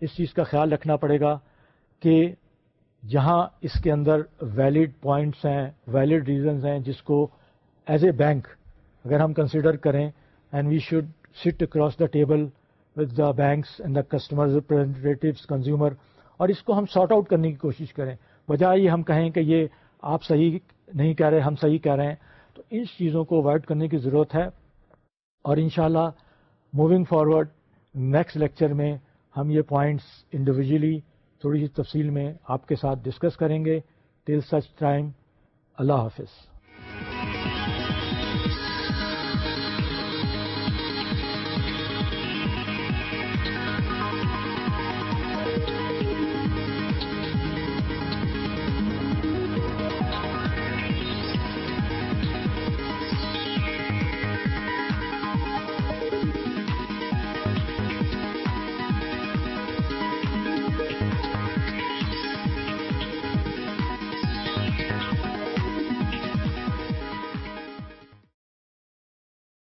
اس چیز کا خیال رکھنا پڑے گا کہ جہاں اس کے اندر ویلڈ پوائنٹس ہیں ویلڈ ریزنز ہیں، جس کو ایز اے بینک اگر ہم کنسیڈر کریں and we should sit across the table with the banks and the customer representatives consumer اور اس کو ہم سارٹ آؤٹ کرنے کی کوشش کریں۔ بجائے ہم کہیں کہ یہ آپ صحیح نہیں کہہ رہے، ہم صحیح کہہ رہے ہیں۔ تو ان چیزوں کو اوائڈ کرنے کی ضرورت ہے۔ اور انشاءاللہ موونگ فارورڈ نیکسٹ لیکچر میں ہم یہ پوائنٹس انڈیویجلی تھوڑی سی تفصیل میں آپ کے ساتھ ڈسکس کریں گے. ٹل سچ ٹائم اللہ حافظ.